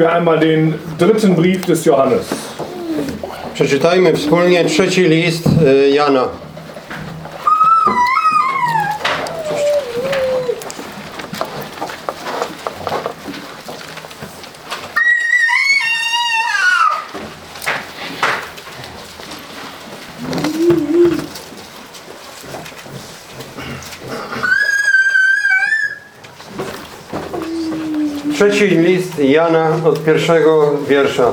wir einmal den dritten Brief des Johannes. Przeczytajmy wspólnie trzeci list y, Jana. Trzeci list Jana od pierwszego wiersza.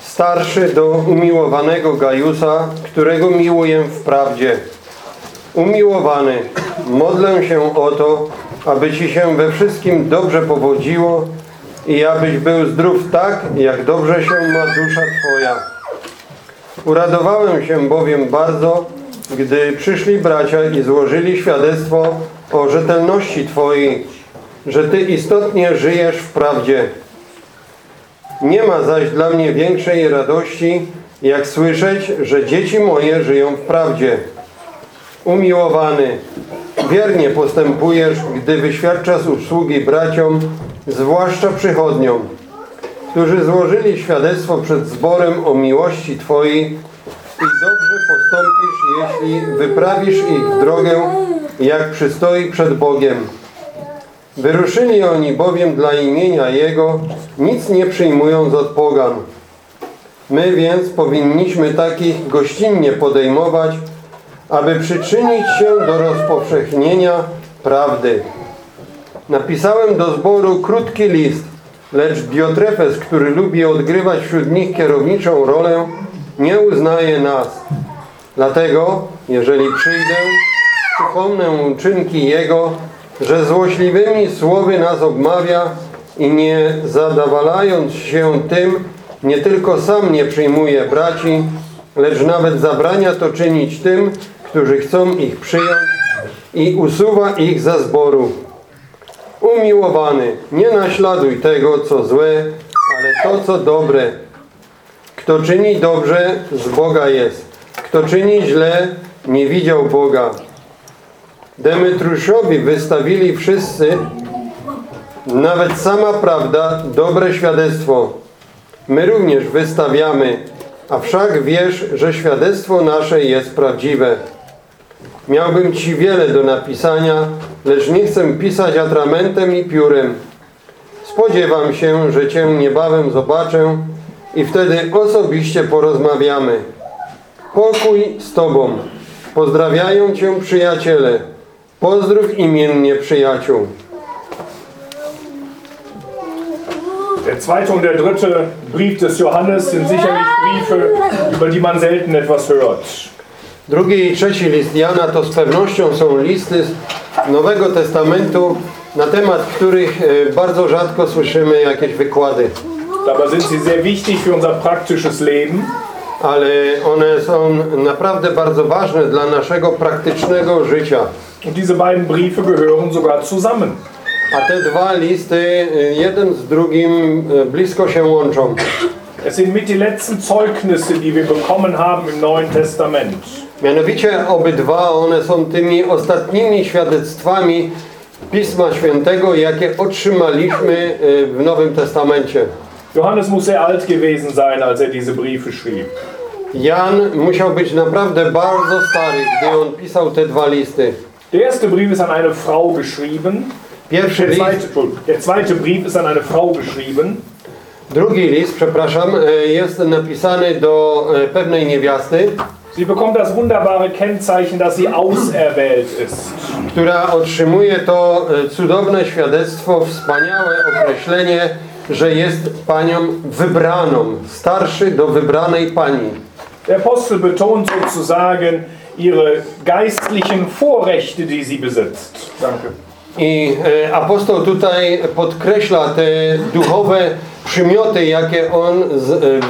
Starszy do umiłowanego Gajusa, którego miłuję w prawdzie. Umiłowany, modlę się o to, aby Ci się we wszystkim dobrze powodziło i abyś był zdrów tak, jak dobrze się ma dusza Twoja. Uradowałem się bowiem bardzo, gdy przyszli bracia i złożyli świadectwo o rzetelności Twojej, że Ty istotnie żyjesz w prawdzie. Nie ma zaś dla mnie większej radości, jak słyszeć, że dzieci moje żyją w prawdzie. Umiłowany, wiernie postępujesz, gdy wyświadczasz usługi braciom, zwłaszcza przychodniom, którzy złożyli świadectwo przed zborem o miłości Twojej i dobrze postąpisz, jeśli wyprawisz ich w drogę, jak przystoi przed Bogiem. Wyruszyli oni bowiem dla imienia Jego, nic nie przyjmując od pogan. My więc powinniśmy takich gościnnie podejmować, aby przyczynić się do rozpowszechnienia prawdy. Napisałem do zboru krótki list, lecz Diotrefes, który lubi odgrywać wśród nich kierowniczą rolę, nie uznaje nas. Dlatego, jeżeli przyjdę, przypomnę uczynki Jego, że złośliwymi słowy nas obmawia i nie zadawalając się tym, nie tylko sam nie przyjmuje braci, lecz nawet zabrania to czynić tym, którzy chcą ich przyjąć i usuwa ich za zboru. Umiłowany, nie naśladuj tego, co złe, ale to, co dobre. Kto czyni dobrze, z Boga jest. Kto czyni źle, nie widział Boga. Demetruszowi wystawili wszyscy, nawet sama prawda, dobre świadectwo. My również wystawiamy, a wszak wiesz, że świadectwo nasze jest prawdziwe. Miałbym Ci wiele do napisania, lecz nie chcę pisać atramentem i piórem. Spodziewam się, że Cię niebawem zobaczę i wtedy osobiście porozmawiamy. Pokój z Tobą. Pozdrawiają Cię przyjaciele. Pozdrów imiennie przyjaciół. Der zweite und der dritte Brief des Johannes sind sicherlich Briefe, über die man selten etwas hört. Drugi i trzeci list Jana to z pewnością są listy z Nowego Testamentu, na temat których e, bardzo rzadko słyszymy jakieś wykłady. Dabei sind sie sehr wichtig für unser praktisches Leben. Ale one są naprawdę bardzo ważne dla naszego praktycznego życia. Und diese beiden Briefe gehören sogar zusammen. A te dwa listy, e, jeden z drugim e, blisko się łączą. Es sind mit die letzten Zeugnisse, die wir bekommen haben im Neuen Testament. Mianowicie obydwa one są tymi ostatnimi świadectwami Pisma Świętego, jakie otrzymaliśmy e, w Nowym Testamencie. Johannes muss sehr alt gewesen sein, als er diese Briefe schrieb. Jan musiał być naprawdę bardzo stary, gdy on pisał te dwa listy. Der erste Brief ist an eine Frau geschrieben. Pierwszy Der list, zweite, Entschuldigung, der zweite Brief ist an eine Frau geschrieben. drugi list, przepraszam, e, jest napisany do e, pewnej niewiasty, Sie bekommt das wunderbare Kennzeichen, dass sie auserwählt ist. która otrzymuje to e, cudowne świadectwo, wspaniałe określenie, że jest panią wybraną, starszy do wybranej pani. Der Apostel betont sozusagen ihre geistlichen Vorrechte, die sie besitzt. Danke. I e, apostoł tutaj podkreśla te duchowe przymioty, jakie on e,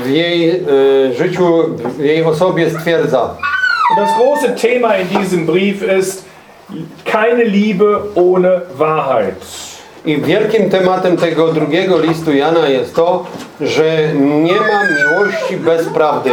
w jej e, życiu, w jej osobie stwierdza. Das große Thema in diesem Brief ist keine Liebe ohne Wahrheit. I wielkim tematem tego drugiego listu Jana jest to, że nie ma miłości bez prawdy.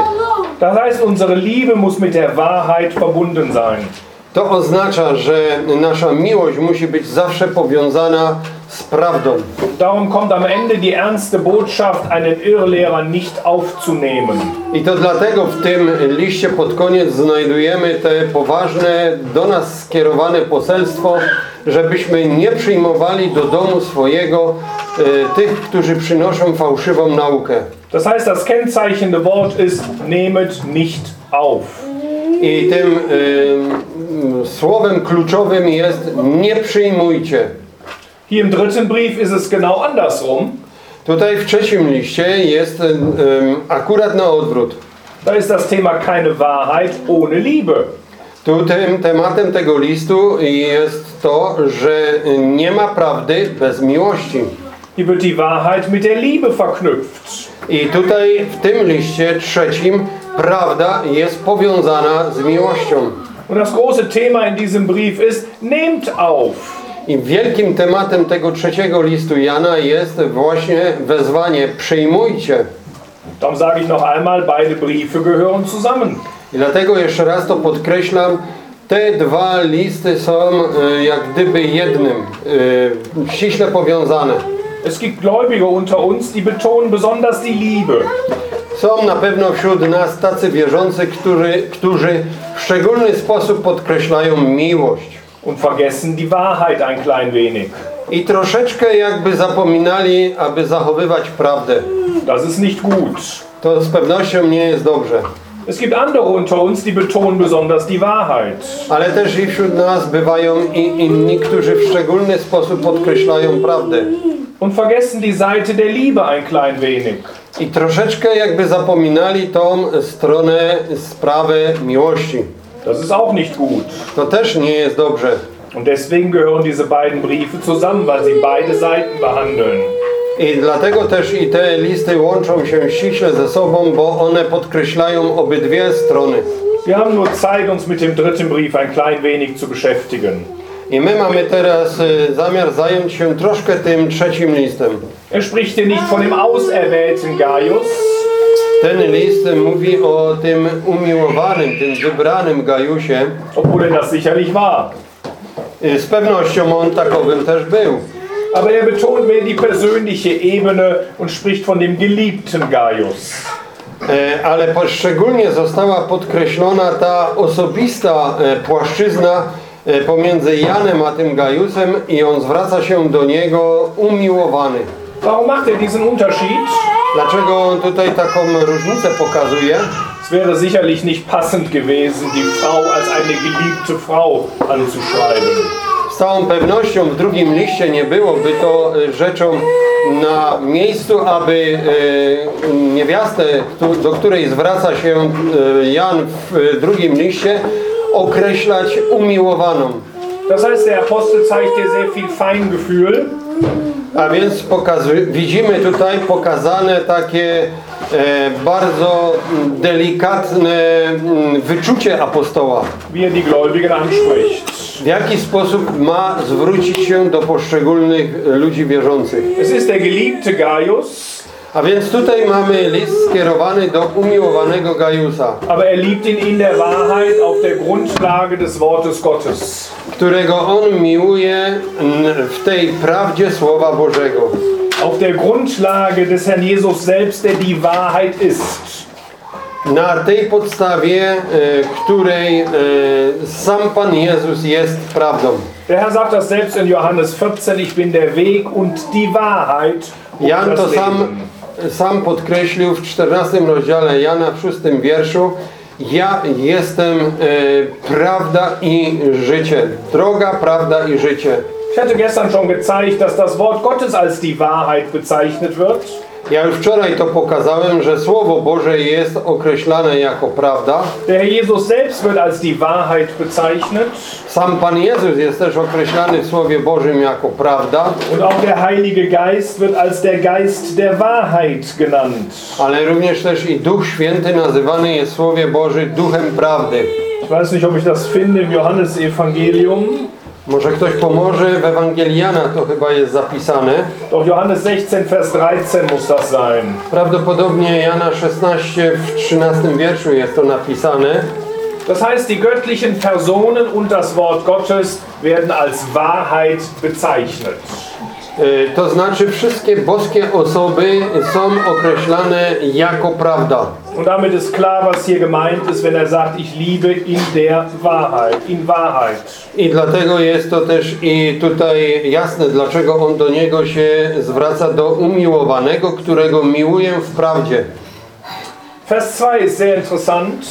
Das heißt, unsere Liebe muss mit der Wahrheit verbunden sein. To oznacza, że nasza miłość musi być zawsze powiązana z prawdą. Darum kommt am Ende die ernste Botschaft, einen Irrlehrer nicht aufzunehmen. I to dlatego w tym liście pod koniec znajdujemy te poważne, do nas skierowane poselstwo, żebyśmy nie przyjmowali do domu swojego e, tych, którzy przynoszą fałszywą naukę. Das heißt, das kennzeichnende Wort ist, nehmet nicht auf. I tym e, słowem kluczowym jest nie przyjmujcie. Hier im dritten Brief ist es genau andersrum. Tutaj w trzecim liście jest e, akurat na odwrót. Da ist das Thema keine Wahrheit ohne Liebe. Tu tym tematem tego listu jest to, że nie ma prawdy bez miłości. Hier wird die Wahrheit mit der Liebe verknüpft. I tutaj w tym liście trzecim prawda jest powiązana z miłością. Und das große Thema in diesem Brief ist, nehmt auf. I wielkim tematem tego trzeciego listu Jana jest właśnie wezwanie przyjmujcie. Darum sage ich noch einmal, beide Briefe gehören zusammen. I dlatego jeszcze raz to podkreślam, te dwa listy są e, jak gdyby jednym, e, ściśle powiązane. Es gibt Gläubige unter uns, die betonen besonders die Liebe. Są na pewno wśród nas tacy wierzący, którzy, którzy w szczególny sposób podkreślają miłość. Und vergessen die Wahrheit ein klein wenig. I troszeczkę jakby zapominali, aby zachowywać prawdę. Das ist nicht gut. To z pewnością nie jest dobrze. Es gibt andere unter uns, die betonen besonders die Wahrheit. Ale też i wśród nas bywają i inni, którzy w szczególny sposób podkreślają prawdę. Und vergessen die Seite der Liebe ein klein wenig. I troszeczkę jakby zapominali tą stronę, sprawę miłości. Das ist auch nicht gut. To też nie jest dobrze. Und deswegen gehören diese beiden Briefe zusammen, weil sie beide Seiten behandeln. I dlatego też i te listy łączą się ściśle ze sobą, bo one podkreślają obydwie strony. Wir haben nur Zeit, uns mit dem dritten Brief ein klein wenig zu beschäftigen. I my mamy teraz y, zamiar zająć się troszkę tym trzecim listem. Er spricht hier nicht von dem auserwählten Gaius, Ten list mówi o tym umiłowanym, tym wybranym Gajusie. obwohl er das sicherlich war. Y, Z pewnością on takowym też był. Aber er betont mehr die persönliche Ebene und spricht von dem geliebten Gaius. E, Ale poszczególnie została podkreślona ta osobista e, płaszczyzna pomiędzy Janem a tym Gajusem i on zwraca się do niego umiłowany. Warum macht er diesen Unterschied? Dlaczego on tutaj taką różnicę pokazuje? Es wäre sicherlich nicht passend gewesen, die Frau als eine geliebte Frau anzuschreiben. Z całą pewnością w drugim liście nie byłoby to e, rzeczą na miejscu, aby e, niewiastę, do której zwraca się e, Jan w e, drugim liście, określać umiłowaną. Das heißt, der Apostel zeigt hier sehr viel Feingefühl. A więc widzimy tutaj pokazane takie e, bardzo delikatne mm, wyczucie apostoła. wie die Gläubigen anspricht. W jaki sposób ma zwrócić się do poszczególnych ludzi wierzących. Es ist der geliebte Gaius, A więc tutaj mamy list skierowany do umiłowanego Gajusa, aber er liebt ihn in der Wahrheit auf der Grundlage des Wortes Gottes. którego on miłuje w tej prawdzie Słowa Bożego. Auf der Grundlage des Herrn Jesus selbst, der die Wahrheit ist. Na tej podstawie, e, której e, sam Pan Jezus jest prawdą. Der Herr sagt das selbst in Johannes 14, ich bin der Weg und die Wahrheit Jan to sam, Leben. Sam podkreślił w 14 rozdziale Jana w 6 wierszu Ja jestem e, prawda i życie. Droga, prawda i życie. Ich hatte gestern schon gezeigt, dass das Wort Gottes als die Wahrheit bezeichnet wird. Ja już wczoraj to pokazałem, że Słowo Boże jest określane jako prawda. Der Jesus selbst wird als die Wahrheit bezeichnet. Sam Pan Jezus jest też określany w Słowie Bożym jako prawda, Und auch der Heilige Geist wird als der Geist der Wahrheit genannt. ale również też i Duch Święty nazywany jest w Słowie Bożym Duchem Prawdy. Ich weiß nicht, ob ich das finde im Johannesevangelium. Może ktoś pomoże, w Ewangeliana to chyba jest zapisane. Doch Johannes 16, Vers 13 muss das sein. Prawdopodobnie Jana 16 w 13 wierszu jest to napisane. Das heißt, die göttlichen Personen und das Wort Gottes werden als Wahrheit bezeichnet. E, To znaczy wszystkie boskie osoby są określane jako prawda. Und damit ist klar, was hier gemeint ist, wenn er sagt, ich liebe in der Wahrheit, in Wahrheit. I dlatego jest to też i tutaj jasne, dlaczego on do niego się zwraca do umiłowanego, którego miłuję w prawdzie. Vers 2 ist sehr interessant,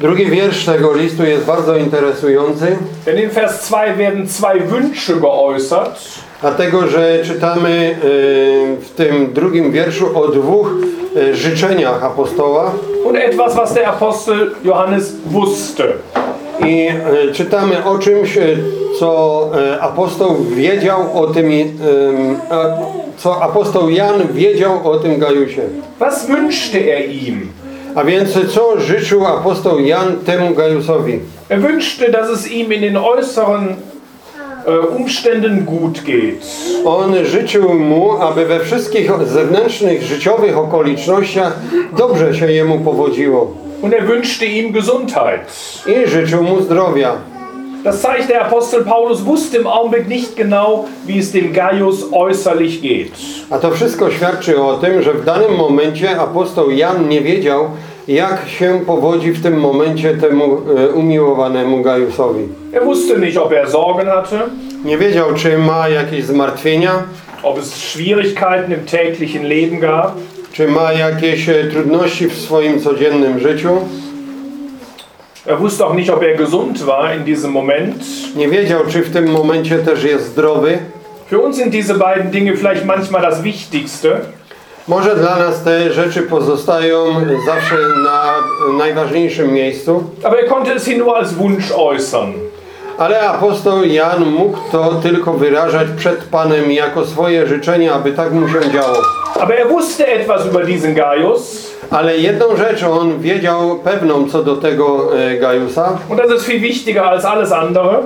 Drugi wiersz tego listu jest bardzo interesujący, denn in Vers 2 werden zwei Wünsche geäußert. Dlatego że czytamy e, w tym drugim wierszu o dwóch e, życzeniach apostoła Und etwas, was der Apostel Johannes wusste. i e, czytamy o czymś, co apostoł wiedział o tym, co apostoł Jan wiedział o tym Gajusie. Was wünschte er ihm? A więc co życzył apostoł Jan temu Gajusowi? Er wünschte, dass es ihm in den äußeren Umständen gut geht. On życzył mu, aby we wszystkich zewnętrznych, życiowych okolicznościach dobrze się jemu powodziło. Und er wünschte ihm Gesundheit. I życzył mu zdrowia. Das zeigt, der Apostel Paulus wusste im Augenblick nicht genau, wie es dem Gaius äußerlich geht. A to wszystko świadczy o tym, że w danym momencie apostoł Jan nie wiedział, jak się powodzi w tym momencie temu e, umiłowanemu Gajusowi. Er wusste nicht, ob er Sorgen hatte, Nie wiedział, czy ma jakieś zmartwienia, ob es Schwierigkeiten im täglichen Leben gab. czy ma jakieś e, trudności w swoim codziennym życiu. Er wusste auch nicht, ob er gesund war in diesem Moment. Nie wiedział, czy w tym momencie też jest zdrowy. Für uns sind diese beiden Dinge vielleicht manchmal das Wichtigste. Może dla nas te rzeczy pozostają zawsze na najważniejszym miejscu, Aber er konnte es hier nur als Wunsch äußern. Ale apostoł Jan mógł to tylko wyrażać przed Panem jako swoje życzenie, aby tak mu się działo. Aber er wusste etwas über diesen Gaius. Ale jedną rzecz on wiedział pewną co do tego e, Gajusa Und das ist viel wichtiger als alles andere.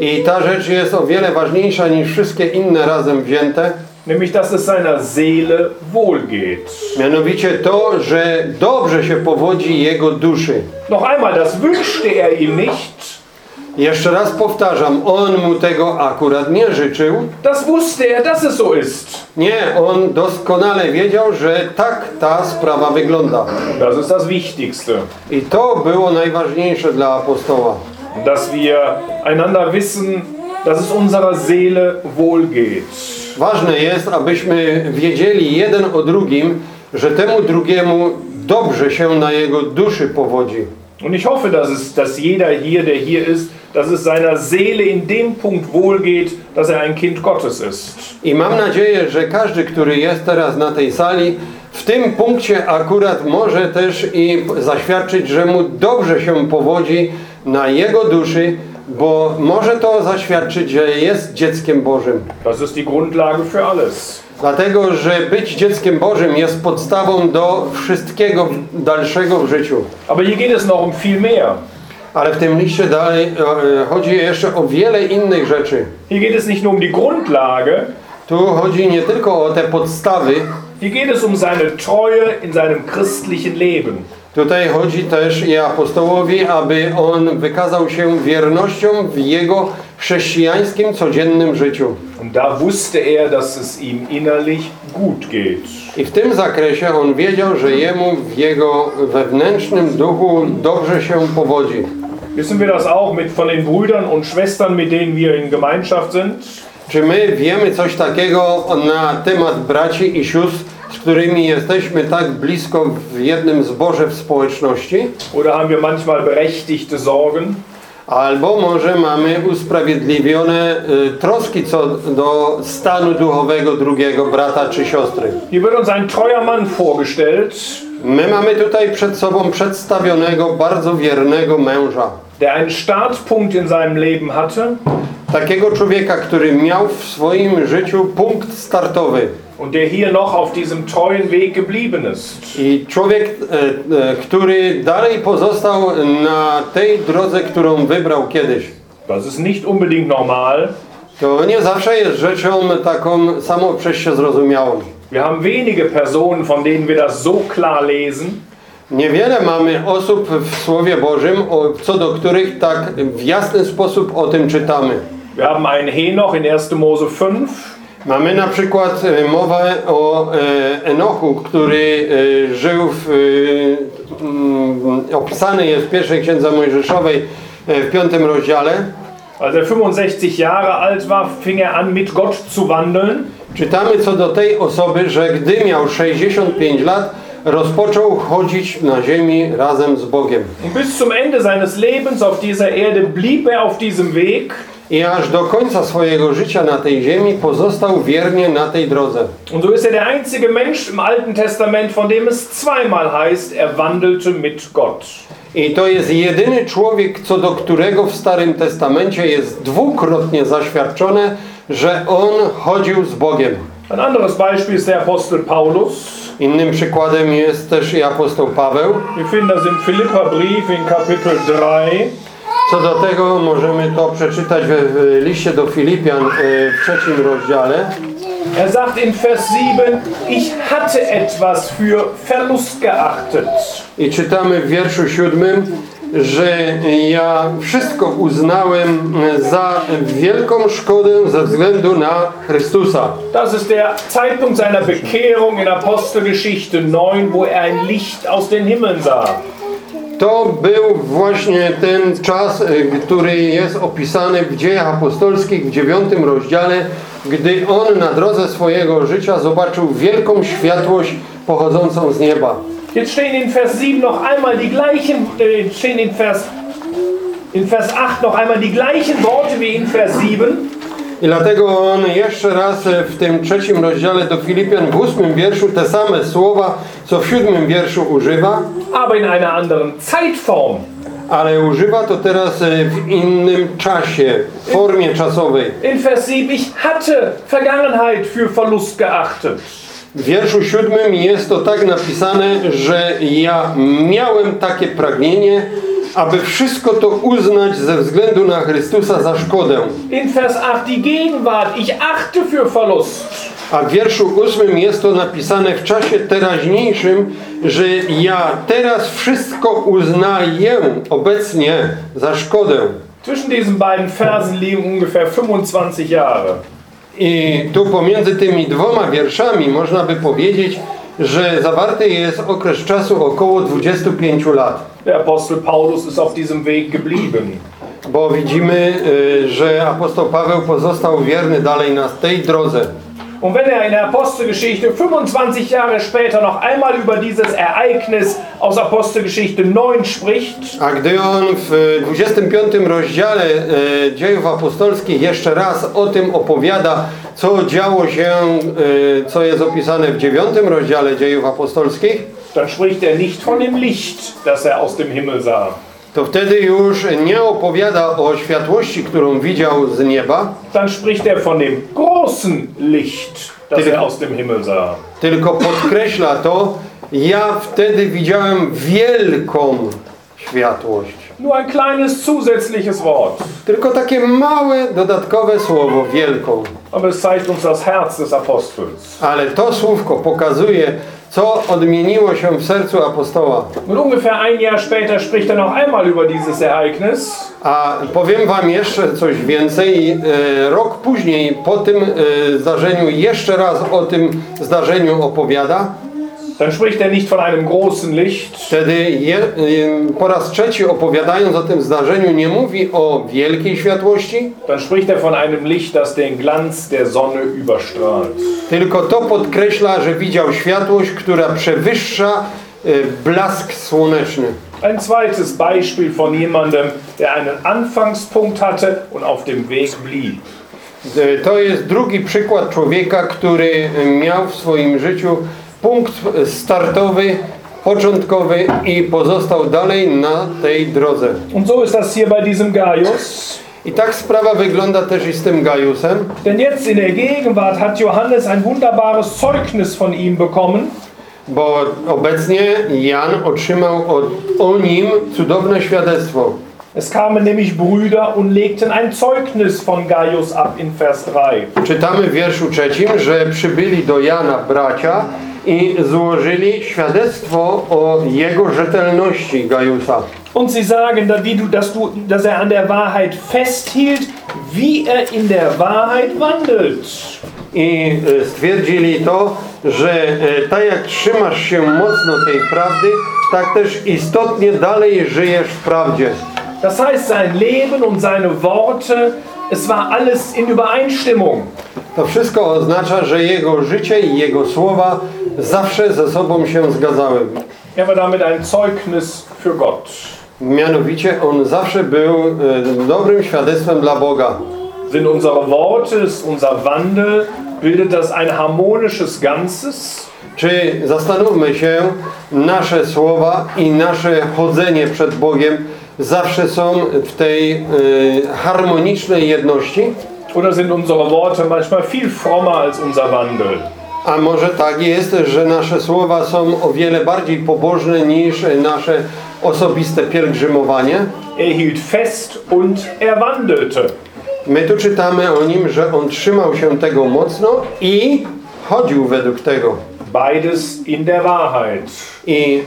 i ta rzecz jest o wiele ważniejsza niż wszystkie inne razem wzięte. Nämlich, dass es seiner Seele wohlgeht. Mianowicie to, że dobrze się powodzi jego duszy. Noch einmal, das wünschte er ihm nicht. Jeszcze raz powtarzam, on mu tego akurat nie życzył. Das wusste er, dass es so ist. Nie, on doskonale wiedział, że tak ta sprawa wygląda. Das ist das Wichtigste. I to było najważniejsze dla apostoła. Dass wir einander wissen, dass es unserer Seele wohlgeht. Ważne jest, abyśmy wiedzieli jeden o drugim, że temu drugiemu dobrze się na jego duszy powodzi. Und ich hoffe, dass, es, dass jeder hier, der hier ist, dass es seiner Seele in dem Punkt wohlgeht, dass er ein Kind Gottes ist. I mam nadzieję, że każdy, który jest teraz na tej sali, w tym punkcie akurat może też i zaświadczyć, że mu dobrze się powodzi na jego duszy, bo może to zaświadczyć, że jest dzieckiem Bożym. Das ist die Grundlage für alles. Dlatego, że być dzieckiem Bożym jest podstawą do wszystkiego dalszego w życiu. Aber hier geht es noch um viel mehr. Ale w tym liście dalej e, chodzi jeszcze o wiele innych rzeczy. Hier geht es nicht nur um die Grundlage, Tu chodzi nie tylko o te podstawy, hier geht es um seine Treue in seinem christlichen Leben. Tutaj chodzi też i apostołowi, aby on wykazał się wiernością w jego chrześcijańskim, codziennym życiu. Da wusste er, dass es ihm innerlich gut geht. I w tym zakresie on wiedział, że jemu w jego wewnętrznym duchu dobrze się powodzi. Wissen wir das auch mit von den Brüdern und Schwestern, mit denen wir in Gemeinschaft sind? Czy my wiemy coś takiego na temat braci i sióstr, z którymi jesteśmy tak blisko w jednym zborze w społeczności? Oder haben wir manchmal berechtigte Sorgen? Albo może mamy usprawiedliwione y, troski co do stanu duchowego drugiego brata czy siostry. Hier wird uns ein treuer Mann vorgestellt, My mamy tutaj przed sobą przedstawionego bardzo wiernego męża. der einen Startpunkt in seinem Leben hatte Takiego człowieka, który miał w swoim życiu punkt startowy. Und der hier noch auf diesem treuen Weg geblieben ist. I człowiek, e, e, który dalej pozostał na tej drodze, którą wybrał kiedyś. Das ist nicht unbedingt normal. To nie zawsze jest rzeczą taką samo przez się zrozumiałą. Wir haben wenige Personen, von denen wir das so klar lesen. Niewiele mamy osób w Słowie Bożym, co do których tak w jasny sposób o tym czytamy. Wir haben einen Henoch in 1. Mose 5. Mamy na przykład e, mowę o e, Enochu, który e, żył w, mm, opisany jest w pierwszej księdze Mojżeszowej w piątym rozdziale. Als er 65 Jahre alt war, fing er an, mit Gott zu wandeln. Czytamy co do tej osoby, że gdy miał 65 lat, rozpoczął chodzić na ziemi razem z Bogiem. Bis zum Ende seines Lebens auf dieser Erde blieb er auf diesem Weg. I aż do końca swojego życia na tej ziemi pozostał wiernie na tej drodze. Und so ist er der einzige Mensch im Alten Testament, von dem es zweimal heißt, er wandelte mit Gott. I to jest jedyny człowiek, co do którego w Starym Testamencie jest dwukrotnie zaświadczone, że on chodził z Bogiem. Ein anderes Beispiel ist der Apostel Paulus. Innym przykładem jest też i apostoł Paweł. Wir finden das im Philipperbrief in Kapitel 3. Co do tego możemy to przeczytać w liście do Filipian e, w trzecim rozdziale. Er sagt in Vers 7, ich hatte etwas für Verlust geachtet. I czytamy w wierszu siódmym, że ja wszystko uznałem za wielką szkodę ze względu na Chrystusa. Das ist der Zeitpunkt seiner Bekehrung in Apostelgeschichte 9, wo er ein Licht aus den Himmeln sah. To był właśnie ten czas, y, który jest opisany w dziejach apostolskich w dziewiątym rozdziale, gdy on na drodze swojego życia zobaczył wielką światłość pochodzącą z nieba. Jetzt stehen in Vers 7 noch einmal die gleichen, äh, stehen in Vers, in Vers 8 noch einmal die gleichen Worte wie in Vers 7. I dlatego on jeszcze raz e, w tym trzecim rozdziale do Filipian w ósmym wierszu te same słowa, co w siódmym wierszu używa, aber in einer anderen Zeitform. ale używa to teraz e, w innym czasie, formie czasowej. In Vers 7, ich hatte Vergangenheit für Verlust geachtet. W wierszu siódmym jest to tak napisane, że ja miałem takie pragnienie, aby wszystko to uznać ze względu na Chrystusa za szkodę. In Vers 8, die Gegenwart, ich achte für Verlust. A w wierszu ósmym jest to napisane w czasie teraźniejszym, że ja teraz wszystko uznaję obecnie za szkodę. Zwischen diesen beiden Versen liegen ungefähr 25 Jahre. I tu pomiędzy tymi dwoma wierszami można by powiedzieć, że zawarty jest okres czasu około 25 lat. Der Apostel Paulus ist auf diesem Weg geblieben. Bo widzimy, y, że apostoł Paweł pozostał wierny dalej na tej drodze. Und wenn er in der Apostelgeschichte 25 Jahre später noch einmal über dieses Ereignis aus Apostelgeschichte 9 spricht, A gdy on w 25 rozdziale e, dziejów apostolskich jeszcze raz o tym opowiada, co działo się, e, co jest opisane w 9 rozdziale dziejów apostolskich, dann spricht er nicht von dem Licht, das er aus dem Himmel sah. to wtedy już nie opowiada o światłości, którą widział z nieba, Dann spricht er von dem großen Licht, das er aus dem Himmel sah. tylko podkreśla to, ja wtedy widziałem wielką światłość. Nur ein kleines zusätzliches Wort. Tylko takie małe, dodatkowe słowo, wielką. Aber es zeigt uns das Herz des Apostels. Ale to słówko pokazuje, co odmieniło się w sercu apostoła. Und ungefähr ein Jahr später spricht er noch einmal über dieses Ereignis. A powiem wam jeszcze coś więcej. E, Rok później, po tym e, zdarzeniu, jeszcze raz o tym zdarzeniu opowiada. Dann spricht er nicht von einem großen Licht, Wtedy je, e, po raz trzeci opowiadając o tym zdarzeniu nie mówi o wielkiej światłości, dann spricht er von einem Licht, das den Glanz der Sonne überstrahlt. tylko to podkreśla, że widział światłość, która przewyższa e, blask słoneczny. Ein zweites Beispiel von jemandem, der einen Anfangspunkt hatte und auf dem Weg blieb. E, To jest drugi przykład człowieka, który miał w swoim życiu punkt startowy, początkowy i pozostał dalej na tej drodze. Und so ist das hier bei diesem Gaius. I tak sprawa wygląda też i z tym Gajusem, Denn jetzt in der Gegenwart hat Johannes ein wunderbares Zeugnis von ihm bekommen. bo obecnie Jan otrzymał od, o nim cudowne świadectwo. Es kamen nämlich Brüder und legten ein Zeugnis von Gaius ab in Vers 3. Czytamy w wierszu trzecim, że przybyli do Jana bracia i złożyli świadectwo o jego rzetelności Gajusa. Und sie sagen, dass, du, dass, du, dass er an der Wahrheit festhielt, wie er in der Wahrheit wandelt. I e, stwierdzili to, że e, tak jak trzymasz się mocno tej prawdy, tak też istotnie dalej żyjesz w prawdzie. Das heißt, sein Leben und seine Worte, es war alles in Übereinstimmung. To wszystko oznacza, że jego życie i jego słowa zawsze ze sobą się zgadzały. Er war damit ein Zeugnis für Gott. Mianowicie on zawsze był e, dobrym świadectwem dla Boga. Sind unsere Worte, ist unser Wandel, bildet das ein harmonisches Ganzes? Czy zastanówmy się, nasze słowa i nasze chodzenie przed Bogiem zawsze są w tej e, harmonicznej jedności? Oder sind unsere Worte manchmal viel frommer als unser Wandel? A może tak jest, że nasze słowa są o wiele bardziej pobożne niż nasze osobiste pielgrzymowanie? Er hielt fest und er wandelte. My tu czytamy o nim, że on trzymał się tego mocno i chodził według tego. Beides in der Wahrheit. I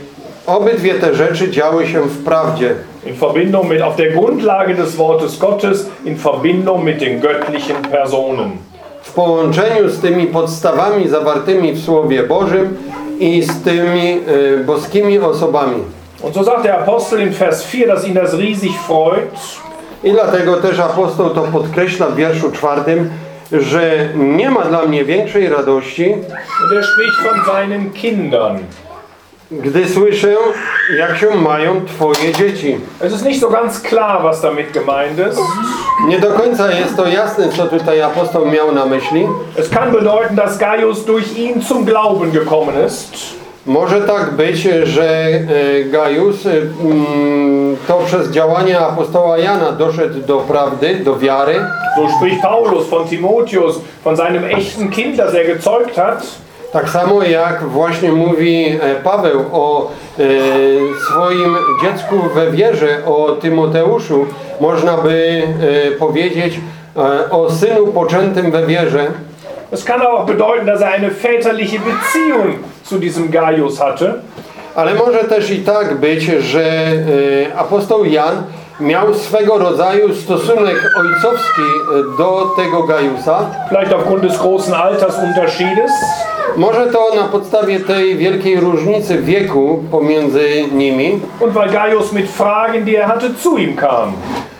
obydwie te rzeczy działy się w prawdzie. In Verbindung mit, auf der Grundlage des Wortes Gottes, in Verbindung mit den göttlichen Personen. W połączeniu z tymi podstawami zawartymi w Słowie Bożym i z tymi e, boskimi osobami. Und so sagt der Apostel in Vers 4, dass ihn das riesig freut, I dlatego też apostoł to podkreśla w wierszu czwartym, że nie ma dla mnie większej radości, und er spricht von seinen Kindern. Gdy słyszę, jak się mają Twoje dzieci. Es ist nicht so ganz klar, was damit gemeint ist. Nie do końca jest to jasne, co tutaj apostoł miał na myśli. Es kann bedeuten, dass Gaius durch ihn zum Glauben gekommen ist. Może tak być, że e, Gajus e, mm, to przez działania apostoła Jana doszedł do prawdy, do wiary. So spricht Paulus von Timotheus, von seinem echten Kind, das er gezeugt hat. Tak samo jak właśnie mówi e, Paweł o e, swoim dziecku we wierze, o Tymoteuszu, można by e, powiedzieć o synu poczętym we wierze. Es kann auch bedeuten, dass er eine väterliche Beziehung zu diesem Gaius hatte. Ale może też i tak być, że apostoł Jan miał swego rodzaju stosunek ojcowski do tego Gajusa. Vielleicht aufgrund des großen Altersunterschiedes. Może to na podstawie tej wielkiej różnicy wieku pomiędzy nimi Und weil Gaius mit Fragen, die er hatte, zu ihm kam.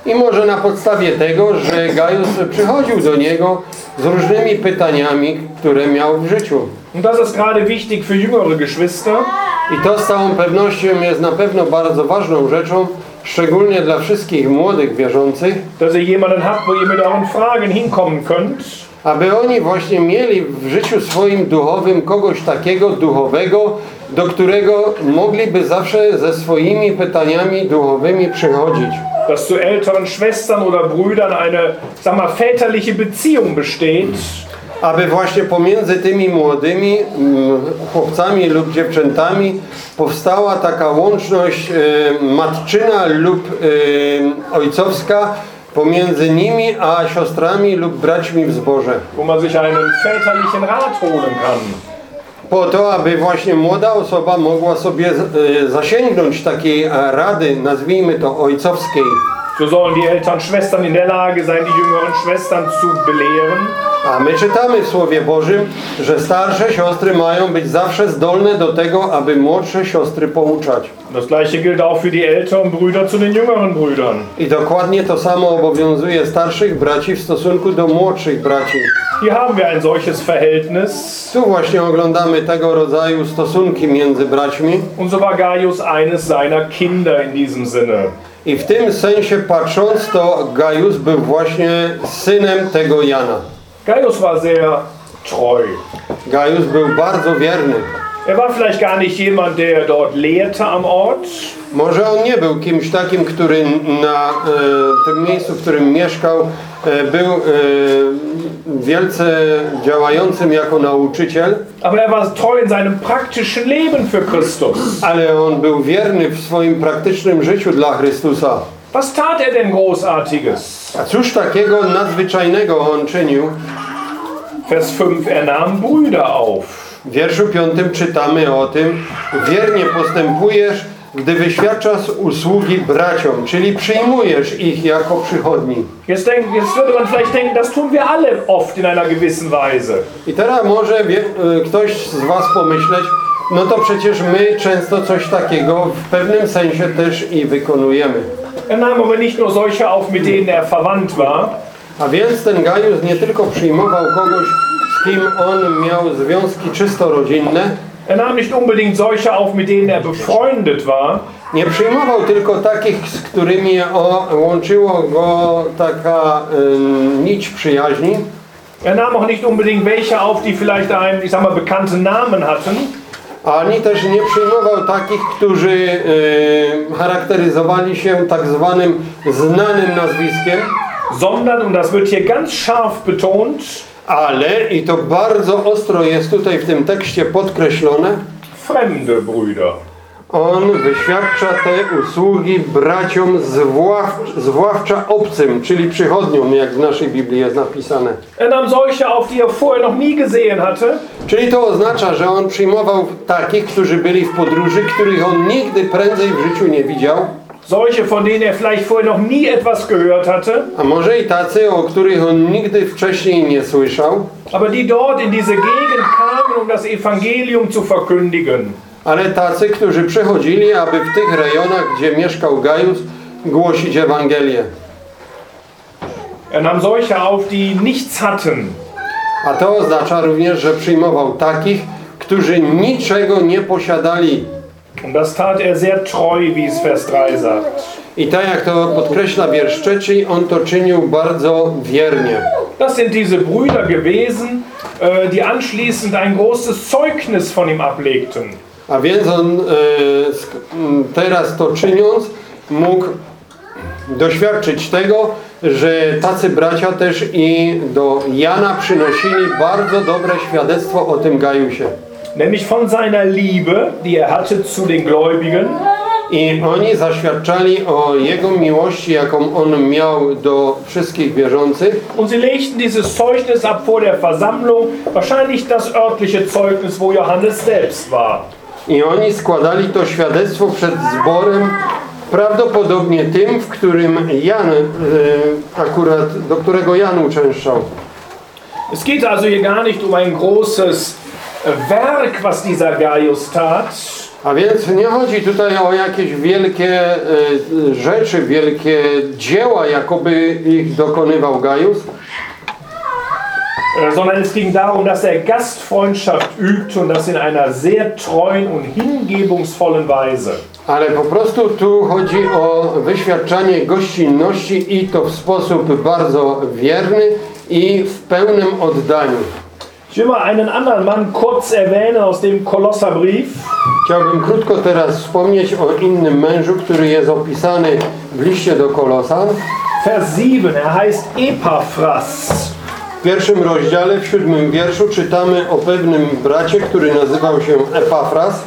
i może na podstawie tego, że Gajus przychodził do niego z różnymi pytaniami, które miał w życiu. Und das ist gerade wichtig für jüngere Geschwister, I to z całą pewnością jest na pewno bardzo ważną rzeczą, szczególnie dla wszystkich młodych wierzących, dass ihr jemanden habt, wo ihr mit euren Fragen hinkommen könnt. Aby oni właśnie mieli w życiu swoim duchowym kogoś takiego duchowego, do którego mogliby zawsze ze swoimi pytaniami duchowymi przychodzić. Dass zu älteren Schwestern oder Brüdern eine, sag mal, väterliche Beziehung besteht. Aby właśnie pomiędzy tymi młodymi mm, chłopcami lub dziewczętami powstała taka łączność e, matczyna lub e, ojcowska pomiędzy nimi a siostrami lub braćmi w zborze. wo man sich einen väterlichen Rat holen kann. Po to, aby właśnie młoda osoba mogła sobie e, zasięgnąć takiej e, rady, nazwijmy to ojcowskiej. So sollen die älteren Schwestern in der Lage sein, die jüngeren Schwestern zu belehren. A my czytamy w Słowie Bożym, że starsze siostry mają być zawsze zdolne do tego, aby młodsze siostry pouczać. Das gleiche gilt auch für die älteren Brüder zu den jüngeren Brüdern. I dokładnie to samo obowiązuje starszych braci w stosunku do młodszych braci. Hier haben wir ein solches Verhältnis. Tu właśnie oglądamy tego rodzaju stosunki między braćmi Und so war Gaius eines seiner Kinder in diesem Sinne. I w tym sensie patrząc to Gajus był właśnie synem tego Jana. Gaius war sehr treu. Gajus był bardzo wierny. Er war vielleicht gar nicht jemand, der dort lehrte am Ort, Może on nie był kimś takim, który na e, tym miejscu, w którym mieszkał, e, był e, wielce działającym jako nauczyciel, aber er war treu in seinem praktischen Leben für Christus. ale on był wierny w swoim praktycznym życiu dla Chrystusa. Was tat er denn Großartiges? A cóż takiego nadzwyczajnego on czynił? Vers 5, er nahm Brüder auf. W wierszu piątym czytamy o tym, wiernie postępujesz gdy wyświadczasz usługi braciom, czyli przyjmujesz ich jako przychodni. Jetzt, denk, jetzt würde man vielleicht denken, das tun wir alle oft in einer gewissen Weise. I teraz może wie, y, ktoś z Was pomyśleć, no to przecież my często coś takiego w pewnym sensie też i wykonujemy. Er nahm aber nicht nur solche auf, mit denen er verwandt war, A więc ten Gajus nie tylko przyjmował kogoś, kim on miał związki czysto rodzinne, er nahm nicht unbedingt solche auf, mit denen er befreundet war, nie przyjmował tylko takich, z którymi o, łączyło go taka y, nić przyjaźni, er nahm auch nicht unbedingt welche auf, die vielleicht einen, ich sag mal, bekannten Namen hatten, ani też nie przyjmował takich, którzy y, charakteryzowali się tak zwanym znanym nazwiskiem, sondern, und das wird hier ganz scharf betont, ale, i to bardzo ostro jest tutaj w tym tekście podkreślone, fremde Brüder. on wyświadcza te usługi braciom zwław- zwłaszcza obcym, czyli przychodniom, jak w naszej Biblii jest napisane. Er nahm solche auf, die er vorher noch nie gesehen hatte, Czyli to oznacza, że on przyjmował takich, którzy byli w podróży, których on nigdy prędzej w życiu nie widział, solche, von denen er vielleicht vorher noch nie etwas gehört hatte, a może i tacy, o których on nigdy wcześniej nie słyszał, aber die dort in diese Gegend kamen, um das Evangelium zu verkündigen. ale tacy, którzy przychodzili, aby w tych rejonach, gdzie mieszkał Gajus, głosić Ewangelię. Er nahm solche auf, die nichts hatten, A to oznacza również, że przyjmował takich, którzy niczego nie posiadali. Und das tat er sehr treu, wie es Vers 3 sagt. I tak jak to podkreśla wiersz trzeci, on to czynił bardzo wiernie. Das sind diese Brüder gewesen, äh, die anschließend ein großes Zeugnis von ihm ablegten. A więc on e, teraz to czyniąc, mógł doświadczyć tego, że tacy bracia też i do Jana przynosili bardzo dobre świadectwo o tym Gajusie. Nämlich von seiner Liebe, die er hatte zu den Gläubigen, I oni zaświadczali o jego miłości, jaką on miał do wszystkich wierzących. Und sie legten dieses Zeugnis ab vor der Versammlung, wahrscheinlich das örtliche Zeugnis, wo Johannes selbst war. I oni składali to świadectwo przed zborem, prawdopodobnie tym, w którym Jan, e, akurat do którego Jan uczęszczał. Es geht also hier gar nicht um ein großes Werk, was dieser Gaius tat, A więc nie chodzi tutaj o jakieś wielkie e, rzeczy, wielkie dzieła, jakoby ich dokonywał Gajus, äh, sondern es ging darum, dass er Gastfreundschaft übte und das in einer sehr treuen und hingebungsvollen Weise. ale po prostu tu chodzi o wyświadczanie gościnności i to w sposób bardzo wierny i w pełnym oddaniu. Ich will mal einen anderen Mann kurz erwähnen aus dem Kolosserbrief. Chciałbym krótko teraz wspomnieć o innym mężu, który jest opisany w liście do Kolosan. Vers 7, er heißt Epaphras. W pierwszym rozdziale, w siódmym wierszu czytamy o pewnym bracie, który nazywał się Epafras,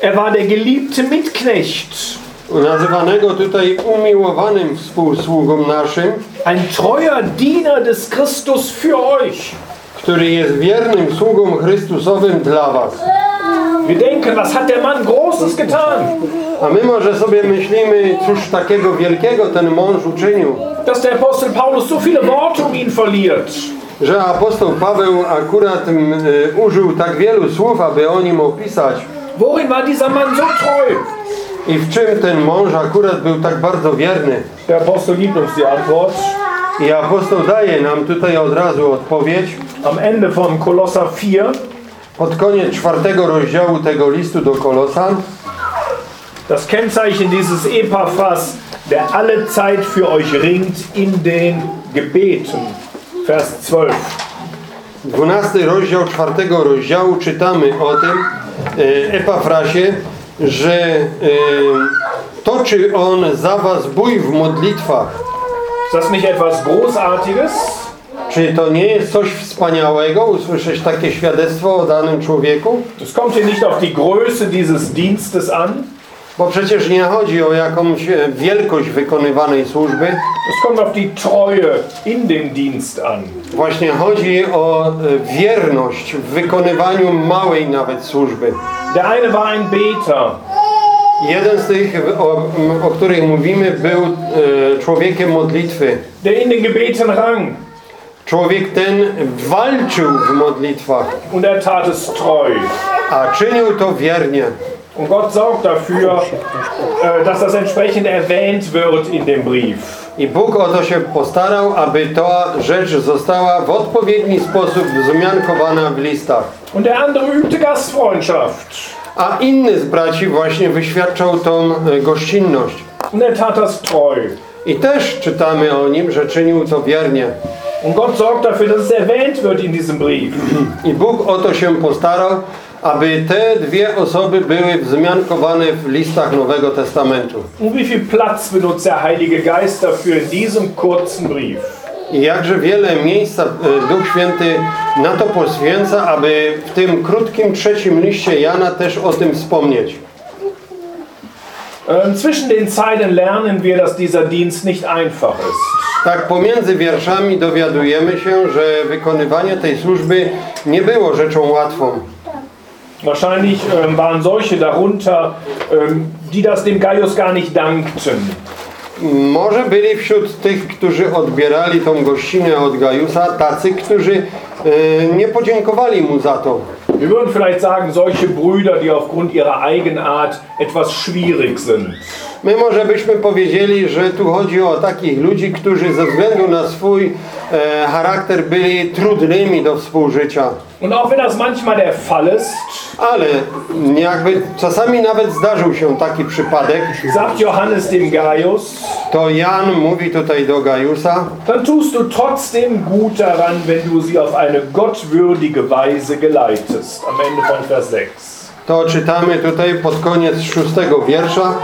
Er war der geliebte Mitknecht, nazywanego tutaj umiłowanym współsługą naszym, ein treuer Diener des Christus für euch. Który jest wiernym sługą Chrystusowym dla was. Wir denken, was hat der Mann Großes getan? A my może sobie myślimy, cóż takiego wielkiego ten mąż uczynił, Dass der Apostel Paulus so viele Worte um ihn verliert. że apostoł Paweł akurat y, użył tak wielu słów, aby o nim opisać. Worin war dieser Mann so treu? I w czym ten mąż akurat był tak bardzo wierny? Der Apostel gibt uns die Antwort I apostoł daje nam tutaj od razu odpowiedź. am Ende von Kolosser 4. Pod koniec czwartego rozdziału tego listu do Kolosan Das Kennzeichen dieses Epaphras, der alle Zeit für euch ringt in den Gebeten. Vers 12. 12 rozdział czwartego rozdziału czytamy o tym e, Epafrasie, że e, toczy on za was bój w modlitwach. Ist das nicht etwas Großartiges? Czy to nie jest coś wspaniałego usłyszeć takie świadectwo o danym człowieku? Es kommt hier nicht auf die Größe dieses Dienstes an. Bo przecież nie chodzi o jakąś e, wielkość wykonywanej służby. Es kommt auf die Treue in dem Dienst an. Właśnie chodzi o e, wierność w wykonywaniu małej nawet służby. Der eine war ein Beter. Jeden z tych, o, o których mówimy, był e, człowiekiem modlitwy. der in den Gebeten rang. Człowiek ten walczył w modlitwach, Und er tat es treu. a czynił to wiernie. Und Gott sorgt dafür, äh, dass das entsprechend erwähnt wird in dem Brief. I Bóg o to się postarał, aby ta rzecz została w odpowiedni sposób wzmiankowana w listach. Und der andere übte Gastfreundschaft. A inny z braci właśnie wyświadczał tą e, gościnność. Und tat das treu. I też czytamy o nim, że czynił to wiernie. Und Gott sorgt dafür, dass es erwähnt wird in diesem Brief. I Bóg o to się postarał, aby te dwie osoby były wzmiankowane w listach Nowego Testamentu. Und wie viel Platz benutzt der Heilige Geist dafür in diesem kurzen Brief? I jakże wiele miejsca e, Duch Święty na to poświęca, aby w tym krótkim trzecim liście Jana też o tym wspomnieć. Ähm, zwischen den Zeilen lernen wir, dass dieser Dienst nicht einfach ist. Tak pomiędzy wierszami dowiadujemy się, że wykonywanie tej służby nie było rzeczą łatwą. Wahrscheinlich ähm, waren solche darunter, ähm, die das dem Gaius gar nicht dankten. Może byli wśród tych, którzy odbierali tą gościnę od Gajusa, tacy, którzy e, nie podziękowali mu za to. Wir würden vielleicht sagen, solche Brüder, die aufgrund ihrer Eigenart etwas schwierig sind. My może byśmy powiedzieli, że tu chodzi o takich ludzi, którzy ze względu na swój e, charakter byli trudnymi do współżycia. Und auch wenn das manchmal der Fall ist, Ale jakby czasami nawet zdarzył się taki przypadek, sagt Johannes dem Gaius, to Jan mówi tutaj do Gajusa, dann tust du trotzdem gut daran, wenn du sie auf eine gottwürdige Weise geleitest. Am Ende von Vers 6. to czytamy tutaj pod koniec szóstego wiersza,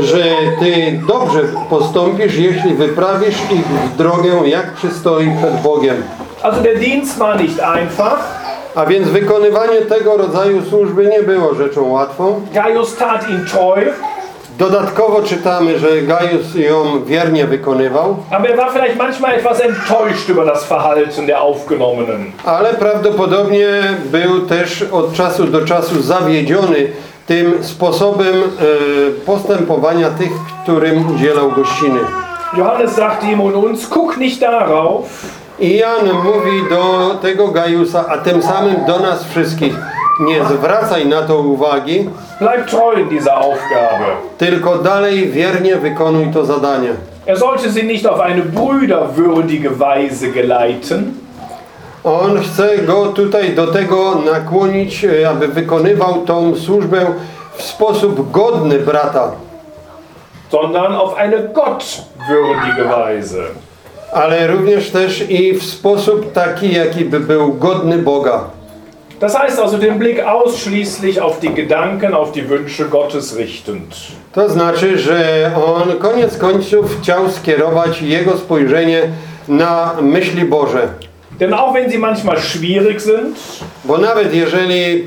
że ty dobrze postąpisz, jeśli wyprawisz ich w drogę, jak przystoi przed Bogiem. Also der Dienst war nicht einfach. A więc wykonywanie tego rodzaju służby nie było rzeczą łatwą. Gaius tat ihn treu, Dodatkowo czytamy, że Gajus ją wiernie wykonywał, aber er war vielleicht manchmal etwas enttäuscht über das Verhalten der Aufgenommenen. ale prawdopodobnie był też od czasu do czasu zawiedziony tym sposobem e, postępowania tych, którym udzielał gościny. Johannes sagt ihm und uns, guck nicht darauf, I Jan mówi do tego Gajusa, a tym samym do nas wszystkich, nie zwracaj na to uwagi, bleib treu in dieser Aufgabe. tylko dalej wiernie wykonuj to zadanie. Er sollte sie nicht auf eine brüderwürdige Weise geleiten, On chce go tutaj do tego nakłonić, e, aby wykonywał tą służbę w sposób godny brata, sondern auf eine gottwürdige Weise. ale również też i w sposób taki, jaki by był godny Boga. Das heißt also den Blick ausschließlich auf die Gedanken, auf die Wünsche Gottes richtend. To znaczy, że on koniec końców chciał skierować jego spojrzenie na myśli Boże. Denn auch wenn sie manchmal schwierig sind, Bo nawet jeżeli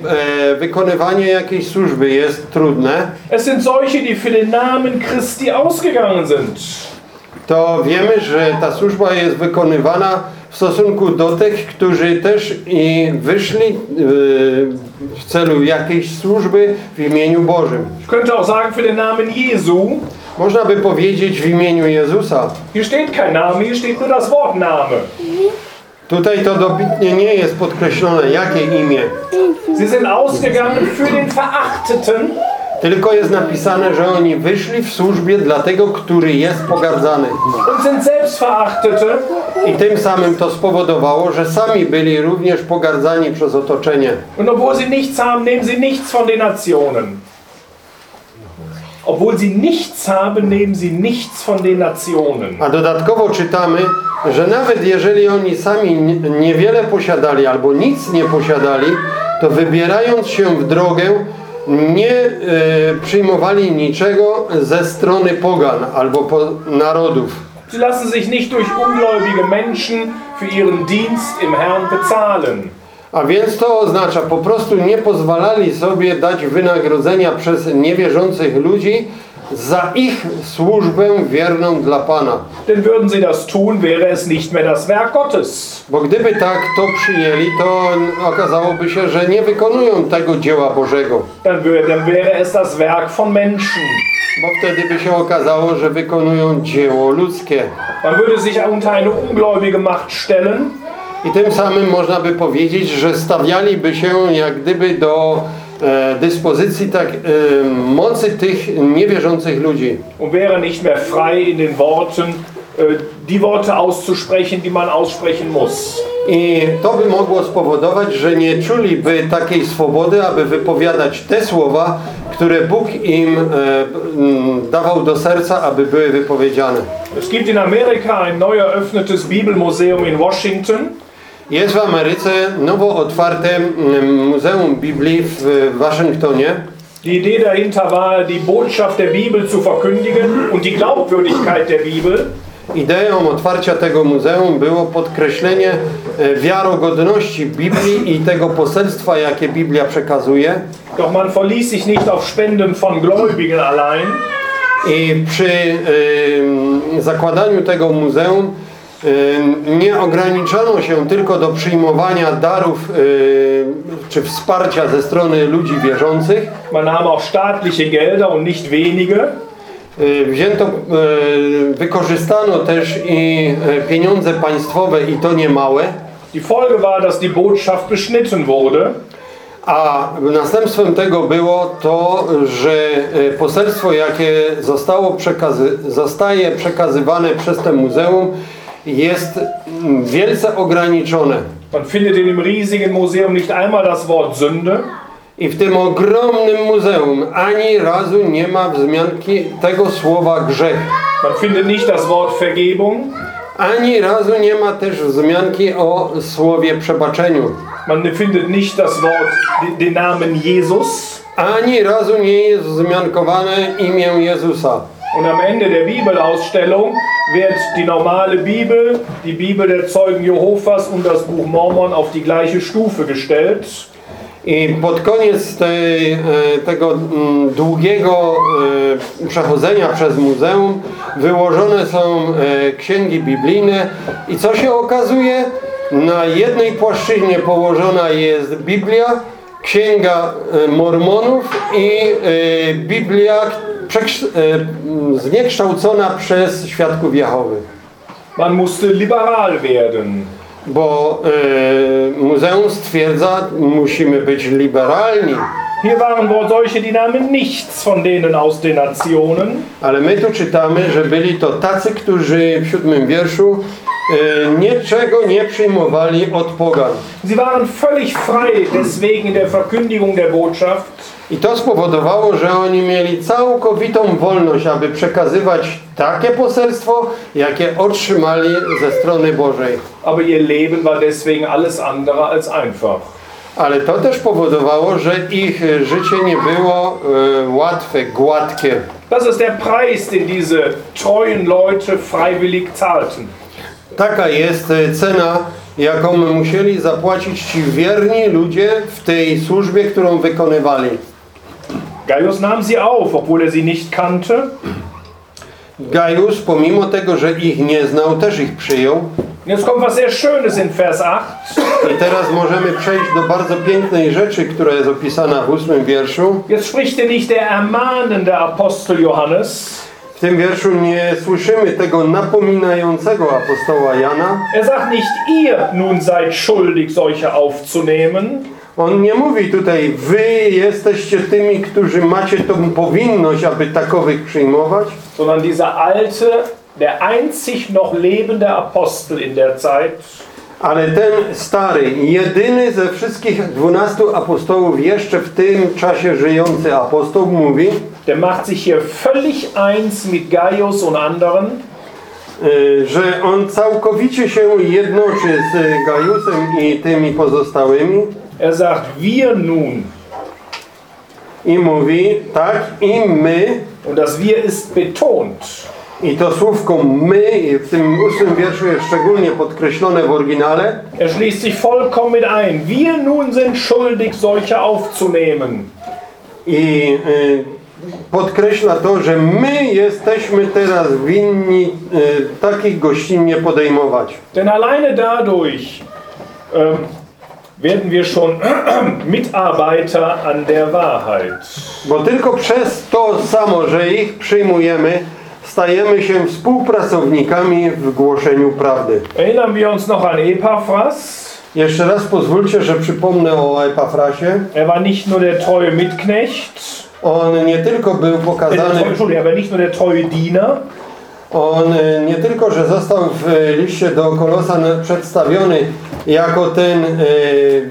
e, wykonywanie jakiejś służby jest trudne, es sind solche, die für den Namen Christi ausgegangen sind. to wiemy, że ta służba jest wykonywana w stosunku do tych, którzy też i wyszli e, w celu jakiejś służby w imieniu Bożym. Ich könnte auch sagen für den Namen Jesu. Można by powiedzieć w imieniu Jezusa. Hier steht kein Name, hier steht nur das Wort Name. Tutaj to dobitnie nie jest podkreślone, jakie imię. Sie sind ausgegangen für den Verachteten, Tylko jest napisane, że oni wyszli w służbie dla tego, który jest pogardzany. und sind selbst Verachtete. I tym samym to spowodowało, że sami byli również pogardzani przez otoczenie. Und obwohl sie nichts haben, nehmen sie nichts von den Nationen. Obwohl sie nichts haben, nehmen sie nichts von den Nationen. A dodatkowo czytamy, że nawet jeżeli oni sami niewiele posiadali albo nic nie posiadali, to wybierając się w drogę, nie e, przyjmowali niczego ze strony pogan albo po, narodów. Sie lassen sich nicht durch ungläubige Menschen für ihren Dienst im Herrn bezahlen. A więc to oznacza, po prostu nie pozwalali sobie dać wynagrodzenia przez niewierzących ludzi, za ich służbę wierną dla Pana. Denn würden sie das tun, wäre es nicht mehr das Werk Gottes. Bo gdyby tak to przyjęli, to okazałoby się, że nie wykonują tego dzieła Bożego. Dann, wär, dann wäre es das Werk von Menschen. Bo wtedy by się okazało, że wykonują dzieło ludzkie. Man würde sich unter eine ungläubige Macht stellen I tym samym można by powiedzieć, że stawialiby się jak gdyby do dyspozycji tak e, mocy tych niewierzących ludzi. und wäre nicht mehr frei in den Worten, äh, die Worte auszusprechen, die man aussprechen muss. I to by mogło spowodować, że nie czuliby takiej swobody, aby wypowiadać te słowa, które Bóg im e, dawał do serca, aby były wypowiedziane. Es gibt in Amerika ein neu eröffnetes Bibelmuseum in Washington. Jest w Ameryce nowo otwarte mm, Muzeum Biblii w Waszyngtonie. Die Idee dahinter war, die Botschaft der Bibel zu verkündigen und die Glaubwürdigkeit der Bibel. Ideą otwarcia tego muzeum było podkreślenie e, wiarogodności Biblii i tego poselstwa, jakie Biblia przekazuje. Doch man verließ sich nicht auf Spenden von Gläubigen allein, I przy e, zakładaniu tego muzeum nie ograniczono się tylko do przyjmowania darów czy wsparcia ze strony ludzi wierzących. man nahm auch staatliche Gelder und nicht wenige. Wzięto, wykorzystano też i e, pieniądze państwowe i to nie małe. Die Folge war, dass die Botschaft beschnitten wurde. A następstwem tego było to, że e, poselstwo, jakie zostało przekazy zostaje przekazywane przez te muzeum, jest mm, wielce ograniczone. Man findet in dem riesigen Museum nicht einmal das Wort Sünde. I w tym ogromnym muzeum ani razu nie ma wzmianki tego słowa grzech. Man findet nicht das Wort Vergebung. Ani razu nie ma też wzmianki o słowie przebaczeniu. Man findet nicht das Wort, den- den Namen Jesus. Ani razu nie jest wzmiankowane imię Jezusa. Und am Ende der Bibelausstellung wird die normale Bibel, die Bibel der Zeugen Jehovas und das Buch Mormon auf die gleiche Stufe gestellt. I pod koniec tej, e, tego mm, długiego e, przechodzenia przez muzeum wyłożone są e, księgi biblijne i co się okazuje? Na jednej płaszczyźnie położona jest Biblia, Księga Mormonów i Biblia zniekształcona przez świadków Jehowy. Man musste liberal werden. Bo e, muzeum stwierdza, musimy być liberalni. Hier waren wohl solche, die nahmen nichts von denen aus den Nationen. Ale my tu czytamy, że byli to tacy, którzy w siódmym wierszu e, niczego nie przyjmowali od pogan. Sie waren völlig frei deswegen in der Verkündigung der Botschaft. I to spowodowało, że oni mieli całkowitą wolność, aby przekazywać takie poselstwo, jakie otrzymali ze strony Bożej. Aber ihr Leben war deswegen alles andere als einfach. Ale to też powodowało, że ich e, życie nie było e, łatwe, gładkie. Das ist der Preis, den diese treuen Leute freiwillig zahlten. Taka jest e, cena, jaką musieli zapłacić ci wierni ludzie w tej służbie, którą wykonywali. Gaius nahm sie auf, obwohl er sie nicht kannte. Gaius, pomimo tego, że ich nie znał, też ich przyjął. Jetzt kommt was sehr Schönes in Vers 8. I teraz możemy przejść do bardzo pięknej rzeczy, która jest opisana w ósmym wierszu. Jetzt spricht hier nicht der ermahnende Apostel Johannes. W tym wierszu nie słyszymy tego napominającego apostoła Jana. Er sagt nicht, ihr nun seid schuldig, solche aufzunehmen, On nie mówi tutaj, wy jesteście tymi, którzy macie tą powinność, aby takowych przyjmować, sondern dieser alte, der einzig noch lebende Apostel in der Zeit, ale ten stary, jedyny ze wszystkich dwunastu apostołów, jeszcze w tym czasie żyjący apostoł mówi, der macht sich hier völlig eins mit Gaius und anderen. y, że on całkowicie się jednoczy z Gajusem i tymi pozostałymi Er sagt, wir nun. i mówi, tak, i my, Und das wir ist betont. i to słówko my w tym ósmym wierszu jest szczególnie podkreślone w oryginale, Er schließt sich vollkommen mit ein. Wir nun sind schuldig, solche aufzunehmen. I y, podkreśla to, że my jesteśmy teraz winni e, takich gościn nie podejmować. Denn alleine dadurch ähm, werden wir schon Mitarbeiter an der Wahrheit. Bo tylko przez to samo, że ich przyjmujemy, stajemy się współpracownikami w głoszeniu prawdy. Erinnern wir uns noch an Epaphras. Jeszcze raz pozwólcie, że przypomnę o Epafrasie. Er war nicht nur der treue Mitknecht, On nie tylko był pokazany, Entschuldigung, er war nicht nur der treue Diener, on e, nie tylko, że został w liście do Kolosan przedstawiony jako ten e,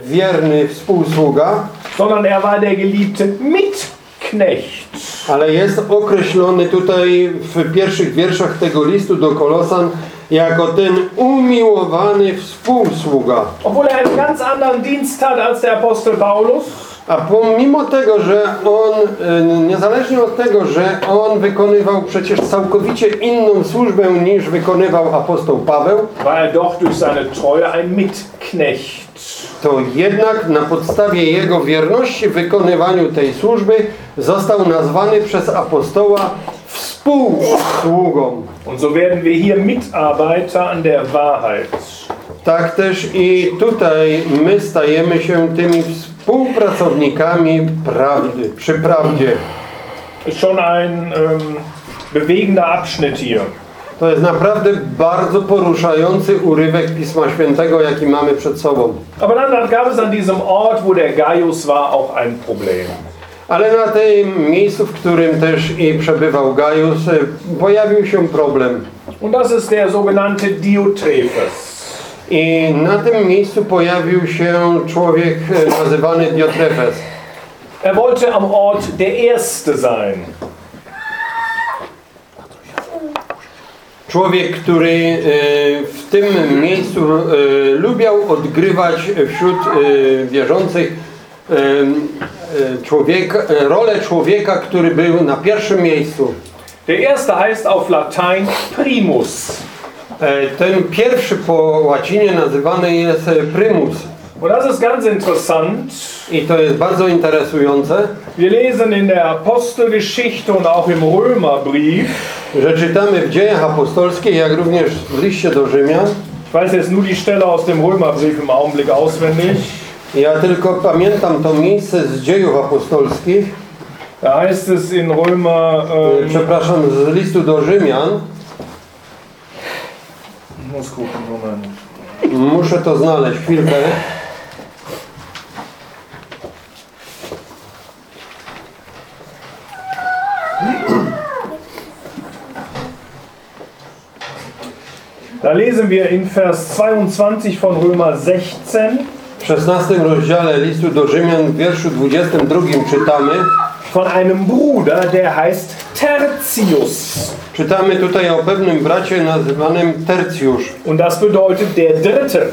wierny współsługa, sondern er war der geliebte Mitknecht. ale jest określony tutaj w pierwszych wierszach tego listu do Kolosan jako ten umiłowany współsługa. Obwohl er einen ganz anderen Dienst hat als der Apostel Paulus, A pomimo tego, że on, e, niezależnie od tego, że on wykonywał przecież całkowicie inną służbę niż wykonywał apostoł Paweł, war er doch durch seine Treue ein Mitknecht. to jednak na podstawie jego wierności w wykonywaniu tej służby został nazwany przez apostoła współsługą. Und so werden wir hier Mitarbeiter an der Wahrheit. Tak też i tutaj my stajemy się tymi współpracownikami prawdy, przy prawdzie. Schon ein ähm, bewegender Abschnitt hier. To jest naprawdę bardzo poruszający urywek Pisma Świętego, jaki mamy przed sobą. Aber dann gab es an diesem Ort, wo der Gaius war, auch ein Problem. Ale na tym miejscu, w którym też i przebywał Gaius, e, pojawił się problem. Und das ist der sogenannte Diotrephes. I na tym miejscu pojawił się człowiek e, nazywany Diotrefes. Er wollte am Ort der Erste sein. Człowiek, który e, w tym miejscu e, lubiał odgrywać wśród wierzących człowieka, e, rolę człowieka, który był na pierwszym miejscu. Der Erste heißt auf Latein Primus. E, Ten pierwszy po łacinie nazywany jest e, prymus. Und das ist ganz interessant. I to jest bardzo interesujące, Wir lesen in der Apostelgeschichte und auch im Römerbrief, że czytamy w dziejach apostolskich, jak również w liście do Rzymian. ich weiß jetzt nur die Stelle aus dem Römerbrief im Augenblick auswendig, Ja tylko pamiętam to miejsce z dziejów apostolskich, da heißt es in Römer, ähm, przepraszam, z listu do Rzymian. Gucken, Moment. Muszę to znaleźć chwilkę. Da lesen wir in Vers 22 von Römer 16 W 16 rozdziale listu do Rzymian w wierszu 22 czytamy von einem Bruder, der heißt Tertius. Czytamy tutaj o pewnym bracie nazywanym Tercjusz. Und das bedeutet der Dritte.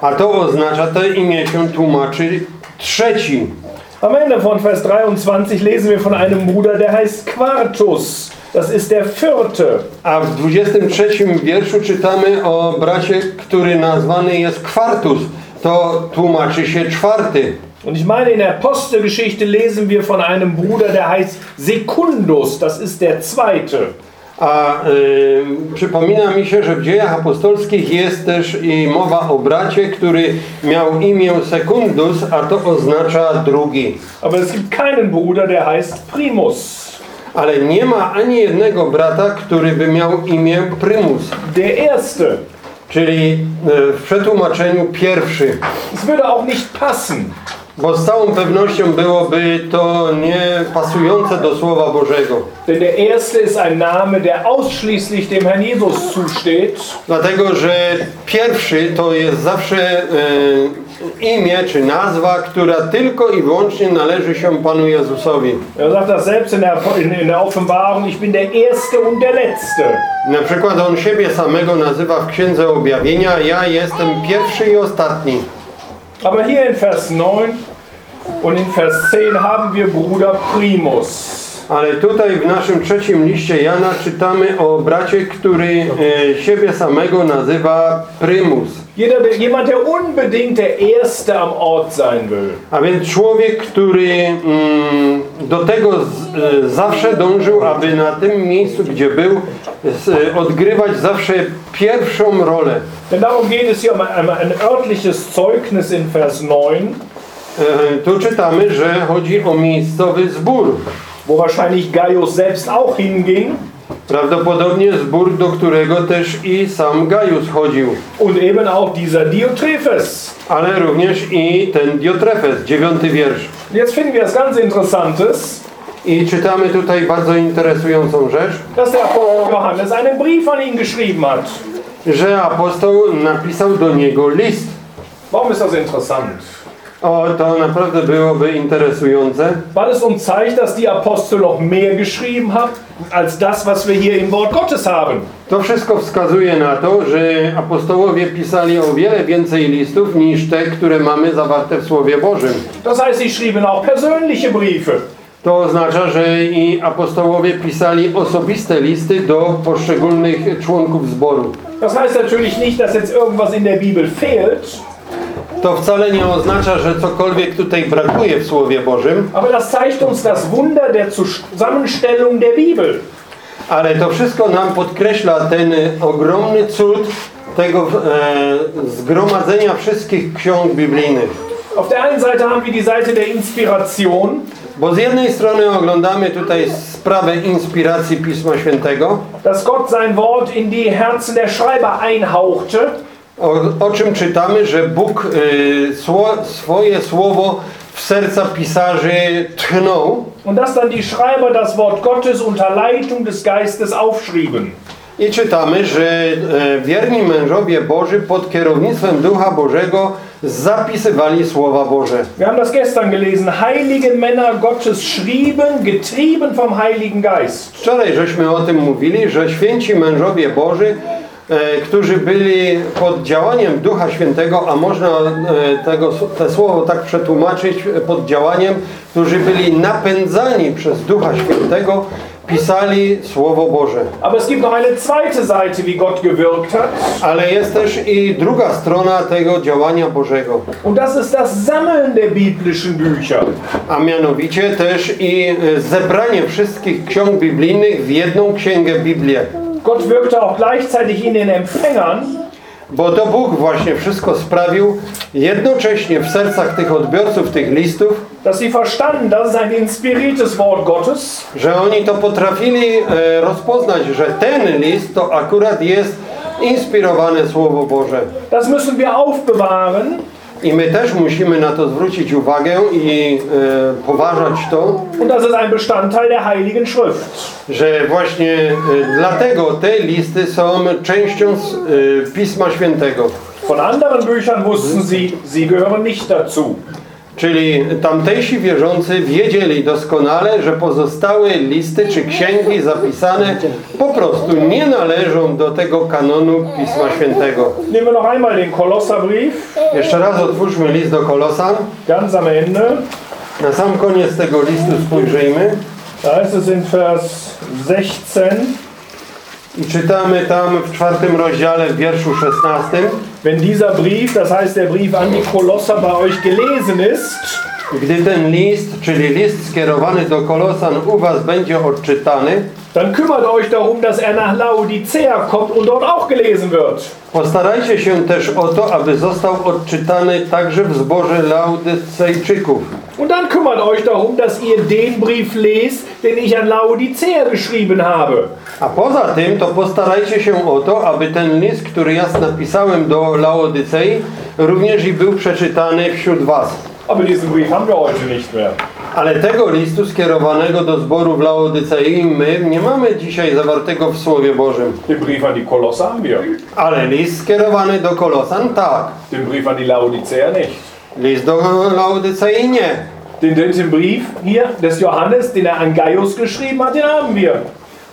A to oznacza, to imię się tłumaczy trzeci. Am Ende von Vers 23 lesen wir von einem Bruder, der heißt Quartus. Das ist der Vierte. A w 23 wierszu czytamy o bracie, który nazwany jest Kwartus. To tłumaczy się czwarty. Und ich meine, in der Apostelgeschichte lesen wir von einem Bruder, der heißt Secundus. Das ist der Zweite. A y, przypomina mi się, że w dziejach apostolskich jest też i mowa o bracie, który miał imię Secundus, a to oznacza drugi. Aber es gibt keinen Bruder, der heißt Primus. Ale nie ma ani jednego brata, który by miał imię Prymus, Der Erste. czyli y, w przetłumaczeniu pierwszy. Es würde auch nicht passen. Bo z całą pewnością byłoby to nie pasujące do Słowa Bożego. Denn der Erste ist ein Name, der ausschließlich dem Herrn Jesus zusteht. Dlatego, że pierwszy to jest zawsze e, imię czy nazwa, która tylko i wyłącznie należy się Panu Jezusowi. Er sagt das selbst in der, in, in der Offenbarung, ich bin der Erste und der Letzte. Na przykład on siebie samego nazywa w Księdze Objawienia, ja jestem pierwszy i ostatni. Aber hier in Vers 9 und in Vers 10 haben wir Bruder Primus. Ale tutaj w naszym trzecim liście Jana czytamy o bracie, który e, siebie samego nazywa prymus. Jeder, der- jemand, der unbedingt der Erste am Ort sein will. A więc człowiek, który mm, do tego z, e, zawsze dążył, aby na tym miejscu, gdzie był, odgrywać zawsze pierwszą rolę. Denn darum geht es hier um ein, ein örtliches Zeugnis in Vers 9, E, Tu czytamy, że chodzi o miejscowy zbór. wo wahrscheinlich Gaius selbst auch hinging Prawdopodobnie zbór, do którego też i sam Gajus chodził. und eben auch dieser Diotrephes. Ale również i ten Diotrefes, dziewiąty wiersz. Jetzt finden wir es ganz Interessantes, I czytamy tutaj bardzo interesującą rzecz, dass der Apostel Johannes einen Brief an ihn geschrieben hat. że apostoł napisał do niego list. Warum ist das interessant? O, to naprawdę byłoby interesujące, Weil es uns zeigt, dass die Apostel noch mehr geschrieben haben, als das, was wir hier im Wort Gottes haben. To wszystko wskazuje na to, że apostołowie pisali o wiele więcej listów niż te, które mamy zawarte w Słowie Bożym. Das heißt, sie schrieben auch persönliche Briefe. To oznacza, że i apostołowie pisali osobiste listy do poszczególnych członków zboru. Das heißt natürlich nicht, dass jetzt irgendwas in der Bibel fehlt, To wcale nie oznacza, że cokolwiek tutaj brakuje w Słowie Bożym, aber das zeigt uns das Wunder der Zusammenstellung der Bibel. ale to wszystko nam podkreśla ten ogromny cud tego e, zgromadzenia wszystkich ksiąg biblijnych. Auf der einen Seite haben wir die Seite der Inspiration, Bo z jednej strony oglądamy tutaj sprawę inspiracji Pisma Świętego, dass Gott sein Wort in die Herzen der Schreiber einhauchte. O, o czym czytamy, że Bóg y, sło, swoje słowo w serca pisarzy tchnął. Und dass dann die Schreiber das Wort Gottes unter Leitung des Geistes aufschrieben. I czytamy, że e, wierni mężowie Boży pod kierownictwem Ducha Bożego zapisywali słowa Boże. Wir haben das gestern gelesen. Heilige Männer Gottes schrieben, getrieben vom Heiligen Geist. Wczoraj żeśmy o tym mówili, że święci mężowie Boży, e, którzy byli pod działaniem Ducha Świętego, a można e, tego, te słowo tak przetłumaczyć, pod działaniem, którzy byli napędzani przez Ducha Świętego, pisali Słowo Boże. Aber es gibt noch eine zweite Seite, wie Gott gewirkt hat. Ale jest też i druga strona tego działania Bożego, Und das ist das Sammeln der biblischen Bücher. a mianowicie też i e, zebranie wszystkich ksiąg biblijnych w jedną księgę Biblię. Gott wirkte auch gleichzeitig in den Empfängern, Bo to Bóg właśnie wszystko sprawił jednocześnie w sercach tych odbiorców tych listów, dass sie verstanden, das ist ein inspiriertes Wort Gottes. że oni to potrafili e, rozpoznać, że ten list to akurat jest inspirowane Słowo Boże. Das müssen wir aufbewahren I my też musimy na to zwrócić uwagę i e, poważać to, und das ist ein Bestandteil der Heiligen Schrift. że właśnie e, dlatego te listy są częścią z, e, Pisma Świętego. Von anderen Büchern wussten sie, sie gehören nicht dazu. Czyli tamtejsi wierzący wiedzieli doskonale, że pozostałe listy czy księgi zapisane po prostu nie należą do tego kanonu Pisma Świętego. Noch einmal den Kolosserbrief, Jeszcze raz otwórzmy list do Kolosan. ganz am Ende. Na sam koniec tego listu spojrzyjmy Da ist in Vers 16. i czytamy tam w czwartym rozdziale w wierszu 16. Wenn dieser Brief, das heißt der Brief an die Kolosser bei euch gelesen ist, Gdy ten list, czyli list skierowany do Kolosan u was będzie odczytany, dann kümmert euch darum, dass er nach Laodicea kommt und dort auch gelesen wird. Postarajcie się też o to, aby został odczytany także w zborze Laodycejczyków. Und dann kümmert euch darum, dass ihr den Brief lest, den ich an Laodicea geschrieben habe. A poza tym to postarajcie się o to, aby ten list, który ja napisałem do Laodycei, również i był przeczytany wśród was. Diesen Brief haben wir heute nicht mehr. Ale tego listu skierowanego do zboru w Laodycei my nie mamy dzisiaj zawartego w Słowie Bożym. Den Brief an die Kolosser haben wir. Ale list skierowany do Kolosan tak. Den Brief an die Laodicea nicht. List do Laodycei nie. Den dritten Brief hier des Johannes, den er an Gaius geschrieben hat, den haben wir.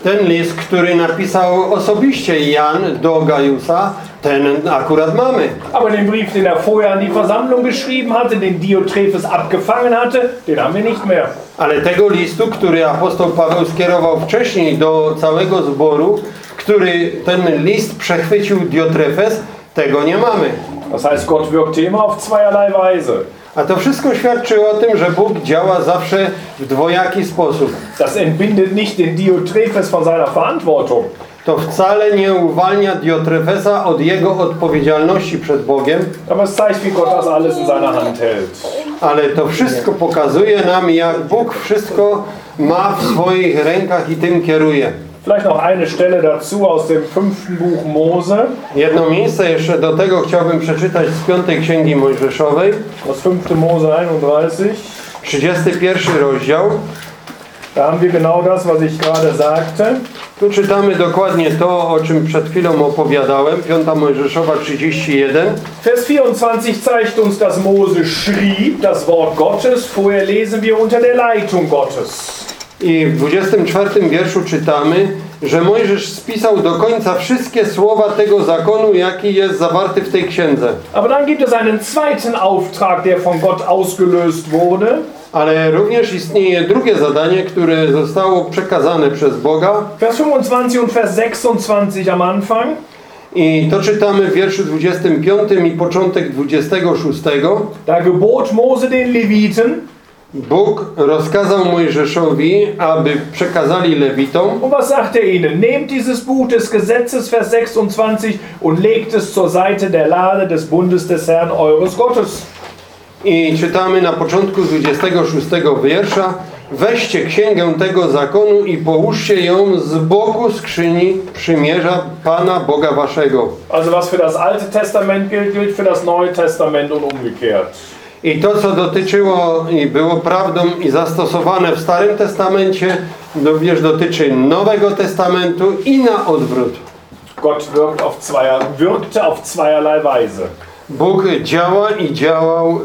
Ten list, który napisał osobiście Jan do Gajusa, ten akurat mamy. Aber den Brief, den er vorher an die Versammlung geschrieben hatte, den Diotrephes abgefangen hatte, den haben wir nicht mehr. Ale tego listu, który apostoł Paweł skierował wcześniej do całego zboru, który ten list przechwycił Diotrefes, tego nie mamy. Das heißt, Gott wirkt immer auf zweierlei Weise. A to wszystko świadczy o tym, że Bóg działa zawsze w dwojaki sposób. Das entbindet nicht den Diotrephes von seiner Verantwortung. To wcale nie uwalnia Diotrefesa od jego odpowiedzialności przed Bogiem, Aber es zeigt, wie Gott das alles in seiner Hand hält. ale to wszystko pokazuje nam, jak Bóg wszystko ma w swoich rękach i tym kieruje. Vielleicht noch eine Stelle dazu aus dem fünften Buch Mose, Jedno miejsce jeszcze do tego chciałbym przeczytać z piątej Księgi Mojżeszowej, aus 5. Mose 31. 31 rozdział. Da haben wir genau das, was ich gerade sagte. Tu czytamy dokładnie to, o czym przed chwilą opowiadałem. Piąta Mojżeszowa 31. Vers 24 zeigt uns, dass Mose schrieb das Wort Gottes. Vorher lesen wir unter der Leitung Gottes. I w 24 wierszu czytamy, że Mojżesz spisał do końca wszystkie słowa tego zakonu, jaki jest zawarty w tej księdze. Aber dann gibt es einen zweiten Auftrag, der von Gott ausgelöst wurde. Ale również istnieje drugie zadanie, które zostało przekazane przez Boga. Vers 25 und Vers 26 am Anfang. I to czytamy w wierszu 25 i początek 26. Da gebot Mose den Leviten. Bóg rozkazał Mojżeszowi, aby przekazali Lewitom. Und was sagt er ihnen? Nehmt dieses Buch des Gesetzes, Vers 26, und legt es zur Seite der Lade des Bundes des Herrn eures Gottes. I czytamy na początku 26 wiersza Weźcie księgę tego zakonu i połóżcie ją z boku skrzyni przymierza Pana Boga Waszego. Also was für das Alte Testament gilt, gilt für das Neue Testament und umgekehrt. I to, co dotyczyło i było prawdą i zastosowane w Starym Testamencie, również dotyczy Nowego Testamentu i na odwrót. Gott wirkt auf zweier, wirkte auf zweierlei Weise. Bóg działa i działał y,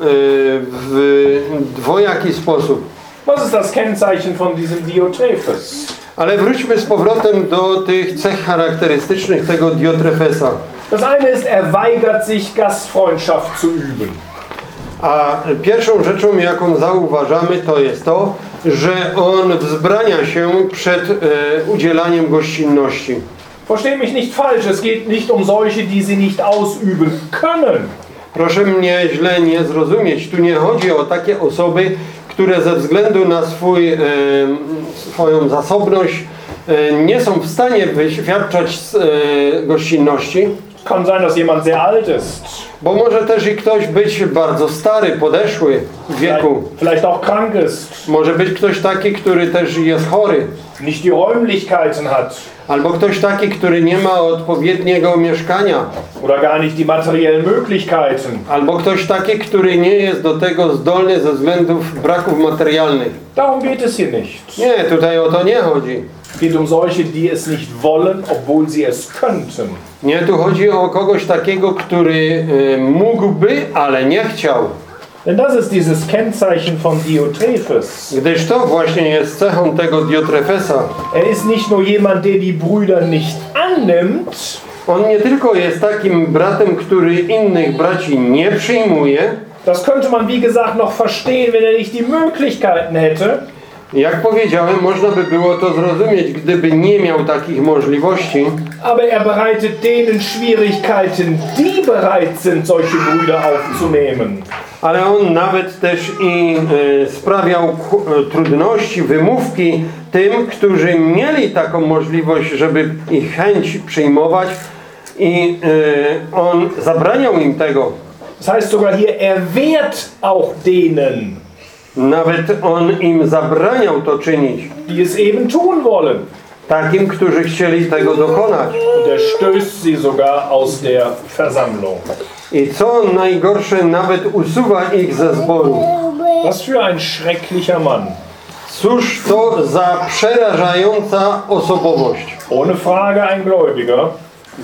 w dwojaki sposób. Was ist das Kennzeichen von diesem Diotrephes? Ale wróćmy z powrotem do tych cech charakterystycznych tego Diotrefesa. Das eine ist, er weigert sich, Gastfreundschaft zu üben. A pierwszą rzeczą, jaką zauważamy, to jest to, że on wzbrania się przed e, udzielaniem gościnności. Verstehe mich nicht falsch, es geht nicht um solche, die sie nicht ausüben können. Proszę mnie źle nie zrozumieć. Tu nie chodzi o takie osoby, które ze względu na swój, e, swoją zasobność e, nie są w stanie wyświadczać e, gościnności. Kann sein, dass jemand sehr alt ist. Bo może też i ktoś być bardzo stary, podeszły w wieku. vielleicht auch krank ist. Może być ktoś taki, który też jest chory. Nicht die Räumlichkeiten hat. Albo ktoś taki, który nie ma odpowiedniego mieszkania. Oder gar nicht die materiellen Möglichkeiten. Albo ktoś taki, który nie jest do tego zdolny ze względów braków materialnych. Darum geht es hier nicht. Nie, tutaj o to nie chodzi. Geht um solche, die es nicht wollen, obwohl sie es könnten. Nie, tu chodzi o kogoś takiego, który y, mógłby, ale nie chciał. Denn das ist dieses Kennzeichen von Diotrephes. Gdyż to właśnie jest cechą tego Diotrefesa. Er ist nicht nur jemand, der die Brüder nicht annimmt, On nie tylko jest takim bratem, który innych braci nie przyjmuje, das könnte man wie gesagt noch verstehen, wenn er nicht die Möglichkeiten hätte, Jak powiedziałem, można by było to zrozumieć, gdyby nie miał takich możliwości, aber er bereitet denen Schwierigkeiten, die bereit sind, solche Brüder aufzunehmen. ale on nawet też i e, sprawiał e, trudności, wymówki tym, którzy mieli taką możliwość, żeby ich chęć przyjmować i e, on zabraniał im tego. Das heißt sogar hier, er wehrt auch denen, Nawet on im zabraniał to czynić. die es eben tun wollen. Takim, którzy chcieli tego dokonać. Und er stößt sie sogar aus der Versammlung. I co najgorsze, nawet usuwa ich ze zboru. Was für ein schrecklicher Mann. Cóż to za przerażająca osobowość. Ohne Frage ein Gläubiger,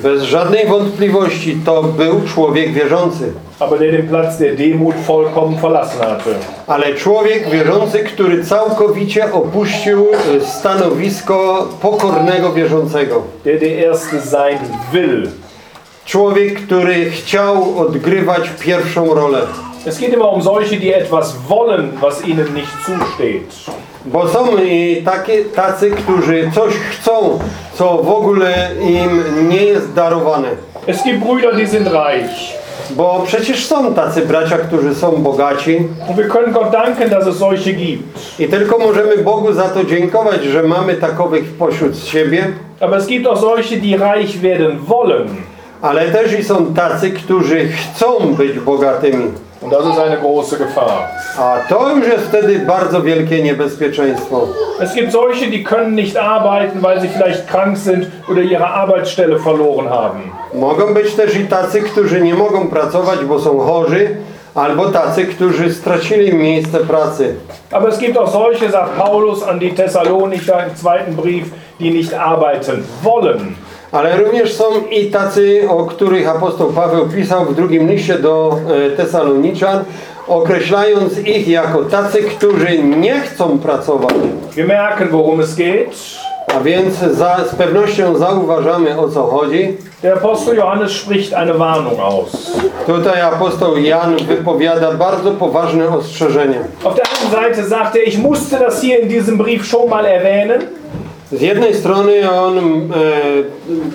Bez żadnej wątpliwości to był człowiek wierzący. aber der den Platz der Demut vollkommen verlassen hatte. Ale człowiek wierzący, który całkowicie opuścił e, stanowisko pokornego wierzącego. Der der Erste sein will. Człowiek, który chciał odgrywać pierwszą rolę. Es geht immer um solche, die etwas wollen, was ihnen nicht zusteht. Bo są i takie, tacy, którzy coś chcą, co w ogóle im nie jest darowane. Es gibt Brüder, die sind reich. Bo przecież są tacy bracia, którzy są bogaci Und wir können Gott danken, dass es solche gibt. i tylko możemy Bogu za to dziękować, że mamy takowych pośród siebie, Aber es gibt auch solche, die reich werden wollen. ale też i są tacy, którzy chcą być bogatymi. Und das ist eine große Gefahr. A to już jest wtedy bardzo wielkie niebezpieczeństwo. Es gibt solche, die können nicht arbeiten, weil sie vielleicht krank sind oder ihre Arbeitsstelle verloren haben. Mogą być też i tacy, którzy nie mogą pracować, bo są chorzy, albo tacy, którzy stracili miejsce pracy. Aber es gibt auch solche, sagt Paulus an die Thessalonicher im zweiten Brief, die nicht arbeiten wollen. Ale również są i tacy, o których apostoł Paweł pisał w drugim liście do e, Tesaloniczan, określając ich jako tacy, którzy nie chcą pracować. Wir merken, worum es geht. A więc za, z pewnością zauważamy o co chodzi. Der Apostel Johannes spricht eine Warnung aus. Tutaj apostoł Jan wypowiada bardzo poważne ostrzeżenie. Auf der einen Seite sagt er, ich musste das hier in diesem Brief schon mal erwähnen. Z jednej strony on e,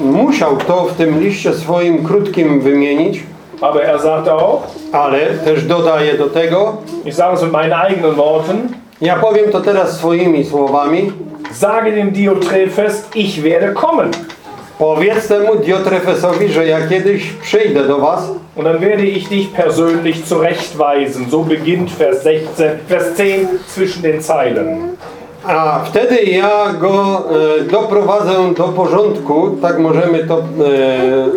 musiał to w tym liście swoim krótkim wymienić, Aber er sagt auch, ale też dodaje do tego, ich sage es mit meinen eigenen Worten, ja powiem to teraz swoimi słowami, sage dem Diotrephes, ich werde kommen. powiedz temu Diotrefesowi, że ja kiedyś przyjdę do was Und dann werde ich dich persönlich zurechtweisen. So beginnt Vers 16, Vers 10 zwischen den Zeilen. A wtedy ja go e, doprowadzę do porządku, tak możemy to e,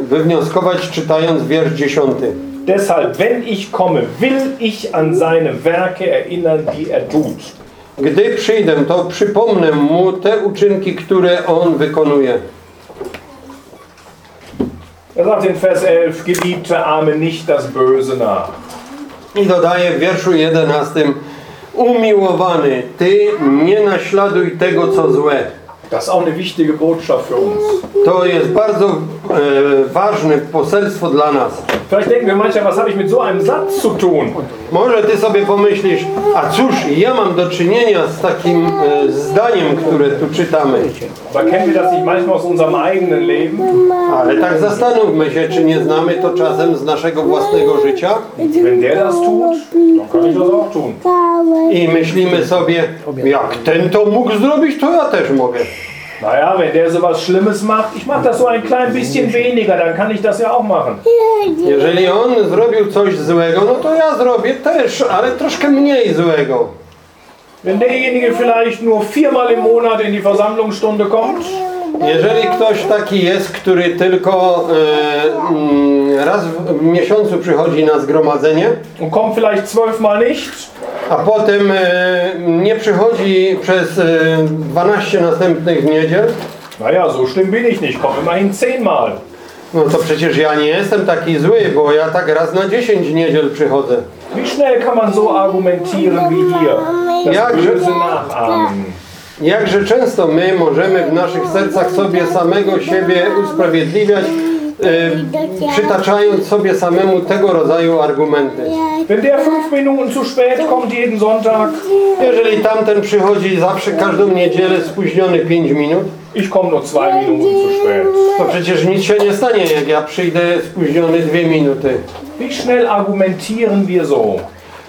wywnioskować czytając wiersz dziesiąty. Deshalb, wenn ich komme, will ich an seine Werke erinnern, die er tut. Gdy przyjdę, to przypomnę mu te uczynki, które on wykonuje. Er sagt in Vers 11, Geliebte, ahme nicht das Böse nach. I dodaje w wierszu 11 Umiłowany, Ty nie naśladuj tego, co złe. Das auch eine wichtige Botschaft für uns. To jest bardzo e, ważne poselstwo dla nas. Vielleicht denken wir manchmal, was habe ich mit so einem Satz zu tun? Może Ty sobie pomyślisz, a cóż, ja mam do czynienia z takim e, zdaniem, które tu czytamy. Aber kennen wir das nicht manchmal aus unserem eigenen Leben? Ale tak zastanówmy się, czy nie znamy to czasem z naszego własnego życia Wenn der das tut, dann kann ich das auch tun. i myślimy sobie, jak ten to mógł zrobić, to ja też mogę. Naja, wenn der sowas Schlimmes macht, ich mache das so ein klein bisschen weniger, dann kann ich das ja auch machen. Jeżeli on zrobił coś złego, no to ja zrobię też, ale troszkę mniej złego. Wenn derjenige vielleicht nur viermal im Monat in die Versammlungsstunde kommt, Jeżeli ktoś taki jest, który tylko e, mm, raz w miesiącu przychodzi na zgromadzenie, und kommt vielleicht zwölfmal nicht, a potem e, nie przychodzi przez e, 12 następnych niedziel, naja, so schlimm bin ich nicht, komm immerhin zehnmal. no to przecież ja nie jestem taki zły, bo ja tak raz na 10 niedziel przychodzę. Wie schnell kann man so argumentieren wie hier? Das Ja, Böse nachahmen. Jakże często my możemy w naszych sercach sobie samego siebie usprawiedliwiać, e, przytaczając sobie samemu tego rodzaju argumenty. Wenn der fünf Minuten zu spät kommt jeden Sonntag, Jeżeli tamten przychodzi zawsze każdą niedzielę spóźniony 5 minut, ich komme nur zwei Minuten zu spät. to przecież nic się nie stanie, jak ja przyjdę spóźniony 2 minuty. Wie schnell argumentieren wir so?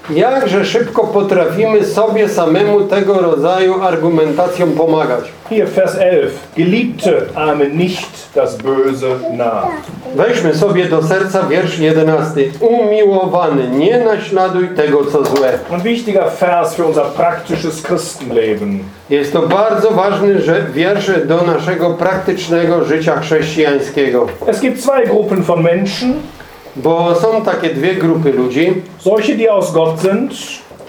Jakże szybko potrafimy sobie samemu tego rodzaju argumentacją pomagać. Hier Vers 11. Geliebte, ahme nicht das Böse nach. Weźmy sobie do serca wiersz 11. Umiłowany, nie naśladuj tego, co złe. Ein wichtiger Vers für unser praktisches Christenleben. Jest to bardzo ważny wiersz do naszego praktycznego życia chrześcijańskiego. Es gibt zwei Gruppen von Menschen. Bo są takie dwie grupy ludzi. Solche, die aus Gott sind.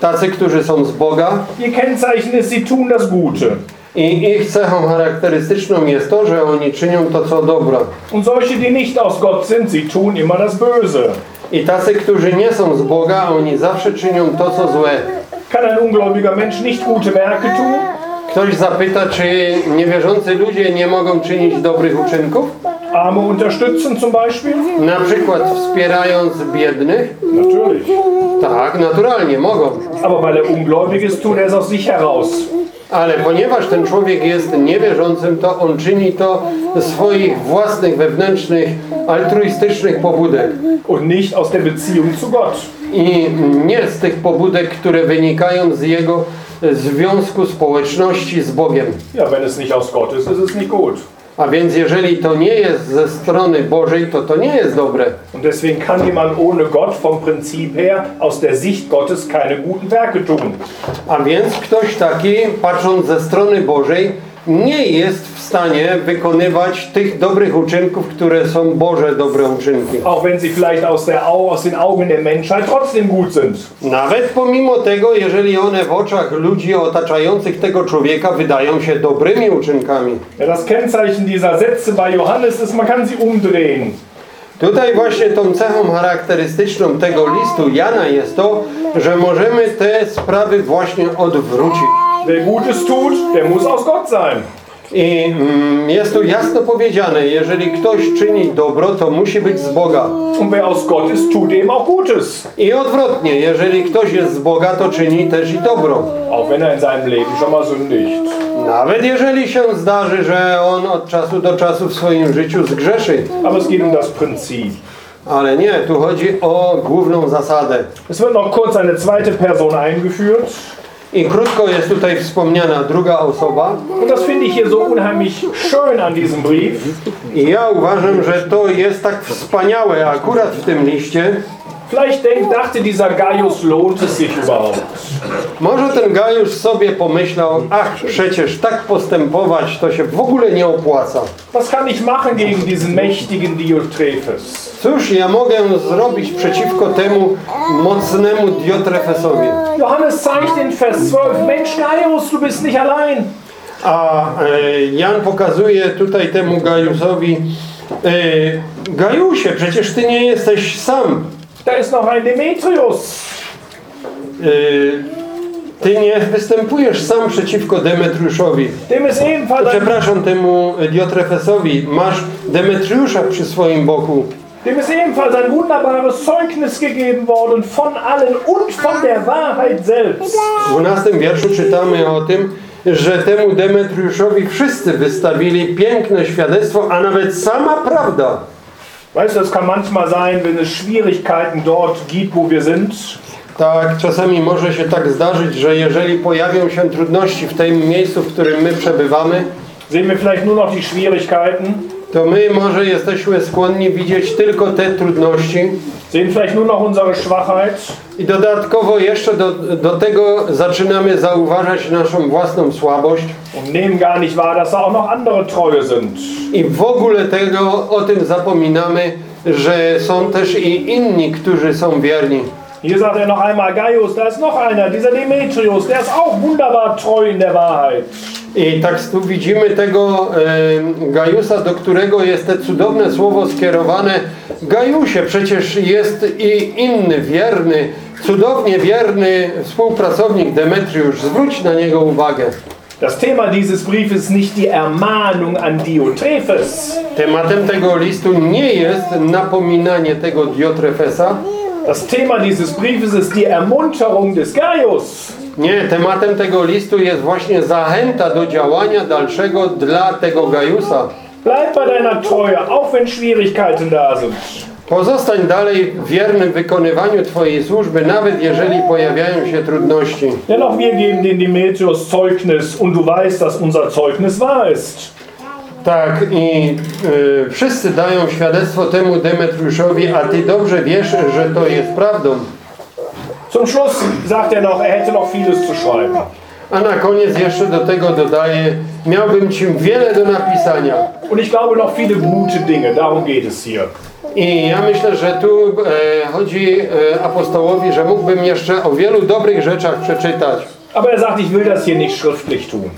Tacy, którzy są z Boga Ihr Kennzeichen ist, sie tun das Gute. i ich cechą charakterystyczną jest to, że oni czynią to, co dobro. Und solche, die nicht aus Gott sind, sie tun immer das Böse. I tacy, którzy nie są z Boga, oni zawsze czynią to, co złe. Kann ein ungläubiger Mensch nicht gute Werke tun? Ktoś zapyta, czy niewierzący ludzie nie mogą czynić dobrych uczynków? Arme unterstützen zum Beispiel? Na przykład wspierając biednych? Natürlich. Tak, naturalnie mogą. Aber weil er ungläubig ist, tut er es aus sich heraus. Ale ponieważ ten człowiek jest niewierzącym, to on czyni to swoich własnych, wewnętrznych, altruistycznych pobudek. und nicht aus der Beziehung zu Gott. I nie z tych pobudek, które wynikają z jego związku społeczności z Bogiem. Ja, wenn es nicht aus Gott ist, ist es nicht gut. A więc jeżeli to nie jest ze strony Bożej, to to nie jest dobre. Und deswegen kann jemand ohne Gott vom Prinzip her aus der Sicht Gottes keine guten Werke tun. A więc ktoś taki, patrząc ze strony Bożej, nie jest w stanie wykonywać tych dobrych uczynków, które są Boże dobre uczynki. Auch wenn sie vielleicht aus, der, Au- aus den Augen der Menschheit trotzdem gut sind. Nawet pomimo tego, jeżeli one w oczach ludzi otaczających tego człowieka wydają się dobrymi uczynkami. Ja, das Kennzeichen dieser Sätze bei Johannes ist, man kann sie umdrehen. Tutaj właśnie tą cechą charakterystyczną tego listu Jana jest to, że możemy te sprawy właśnie odwrócić. Wer Gutes tut, der muss aus Gott sein. I mm, jest tu jasno powiedziane, jeżeli ktoś czyni dobro, to musi być z Boga. Und wer aus Gott ist, tut eben auch Gutes. I odwrotnie, jeżeli ktoś jest z Boga, to czyni też i dobro. Auch wenn er in seinem Leben schon mal sündigt. Nawet jeżeli się zdarzy, że on od czasu do czasu w swoim życiu zgrzeszy. Aber es geht um das Prinzip. Ale nie, tu chodzi o główną zasadę. Es wird noch kurz eine zweite Person eingeführt. I krótko jest tutaj wspomniana druga osoba. Und das finde ich hier so unheimlich schön an diesem Brief. I ja uważam, że to jest tak wspaniałe akurat w tym liście. Vielleicht denkt, dachte dieser Gaius, lohnt es sich überhaupt? Może ten Gajusz sobie pomyślał, ach przecież tak postępować to się w ogóle nie opłaca. Was kann ich machen gegen diesen mächtigen Diotrephes? Cóż ja mogę zrobić przeciwko temu mocnemu Diotrefesowi? Johannes zeigt in Vers 12, Mensch Gaius, du bist nicht allein. A e, Jan pokazuje tutaj temu Gajusowi, e, Gajusie, przecież ty nie jesteś sam. Da ist noch ein Demetrius. E, ty nie występujesz sam przeciwko Demetriuszowi. Przepraszam temu Diotrefesowi, masz Demetriusza przy swoim boku. dem ist ebenfalls ein wunderbares Zeugnis gegeben worden von allen und von der Wahrheit selbst. W 12 wierszu czytamy o tym, że temu Demetriuszowi wszyscy wystawili piękne świadectwo, a nawet sama prawda. Weißt du, es kann manchmal sein, wenn es Schwierigkeiten dort gibt, wo wir sind, Tak, czasami może się tak zdarzyć, że jeżeli pojawią się trudności w tym miejscu, w którym my przebywamy, sehen wir vielleicht nur noch die Schwierigkeiten, to my może jesteśmy skłonni widzieć tylko te trudności sehen vielleicht nur noch unsere Schwachheit i dodatkowo jeszcze do, do tego zaczynamy zauważać naszą własną słabość und nehmen gar nicht wahr, dass da auch noch andere Treue sind. i w ogóle tego o tym zapominamy, że są też i inni, którzy są wierni. Hier sagt er noch einmal, Gaius, da ist noch einer, dieser Demetrius, der ist auch wunderbar treu in der Wahrheit. I tak tu widzimy tego Gajusa, do którego jest te cudowne słowo skierowane. Gajusie, przecież jest i inny, wierny, cudownie wierny współpracownik Demetriusz. Zwróć na niego uwagę. Das Thema dieses Briefes nicht die Ermahnung an Diotrephes. Tematem tego listu nie jest napominanie tego Diotrefesa. Das Thema dieses Briefes ist die Ermunterung des Gaius. Nie, tematem tego listu jest właśnie zachęta do działania dalszego dla tego Gajusa. Bleib bei deiner Treue, auch wenn Schwierigkeiten da sind. Pozostań dalej wierny w wykonywaniu Twojej służby, nawet jeżeli pojawiają się trudności. Denn auch wir geben den Demetrius Zeugnis und du weißt, dass unser Zeugnis wahr ist. Tak, i y, wszyscy dają świadectwo temu Demetriuszowi, a Ty dobrze wiesz, że to jest prawdą. Zum Schluss sagt er noch, er hätte noch vieles zu schreiben. A na koniec jeszcze do tego dodaje, miałbym Ci wiele do napisania. Und ich glaube noch viele gute Dinge, darum geht es hier. I ja myślę, że tu e, chodzi e, apostołowi, że mógłbym jeszcze o wielu dobrych rzeczach przeczytać. Aber er sagt, ich will das hier nicht schriftlich tun.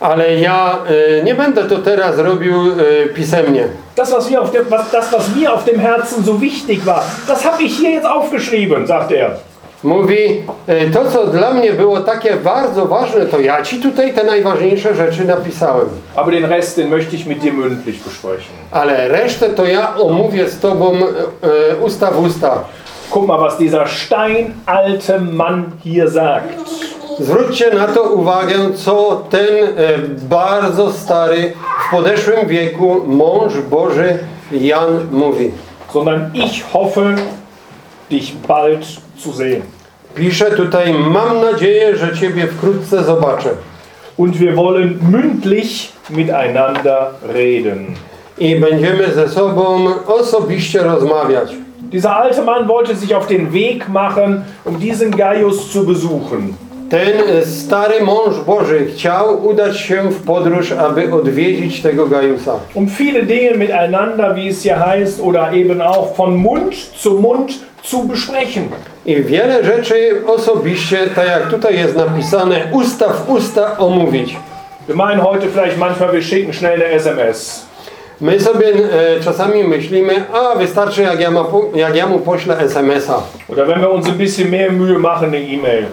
Ale ja e, nie będę to teraz robił e, pisemnie. Das was, mir auf dem, was, das, was mir auf dem Herzen so wichtig war, das habe ich hier jetzt aufgeschrieben, sagt er. Mówi, e, to co dla mnie było takie bardzo ważne, to ja Ci tutaj te najważniejsze rzeczy napisałem. Aber den Rest, den möchte ich mit dir mündlich besprechen. Ale resztę to ja omówię z Tobą e, e, usta w usta. Guck mal, was dieser steinalte Mann hier sagt. Zwróćcie na to uwagę, co ten e, bardzo stary, w podeszłym wieku mąż Boży Jan mówi. sondern ich hoffe, dich bald zu sehen. Pisze tutaj, mam nadzieję, że Ciebie wkrótce zobaczę. Und wir wollen mündlich miteinander reden. I będziemy ze sobą osobiście rozmawiać. Dieser alte Mann wollte sich auf den Weg machen, um diesen Gaius zu besuchen. Ten e, stary mąż Boży chciał udać się w podróż, aby odwiedzić tego Gajusa. Um viele Dinge miteinander, wie es hier heißt, oder eben auch von Mund zu Mund zu besprechen. I wiele rzeczy osobiście, tak jak tutaj jest napisane, usta w usta omówić. Wir meinen heute vielleicht manchmal, wir schicken schnell eine SMS. My sobie e, czasami myślimy, a wystarczy jak ja, ma, jak ja mu poślę SMS-a. Oder wenn wir uns ein bisschen mehr Mühe machen, eine E-Mail.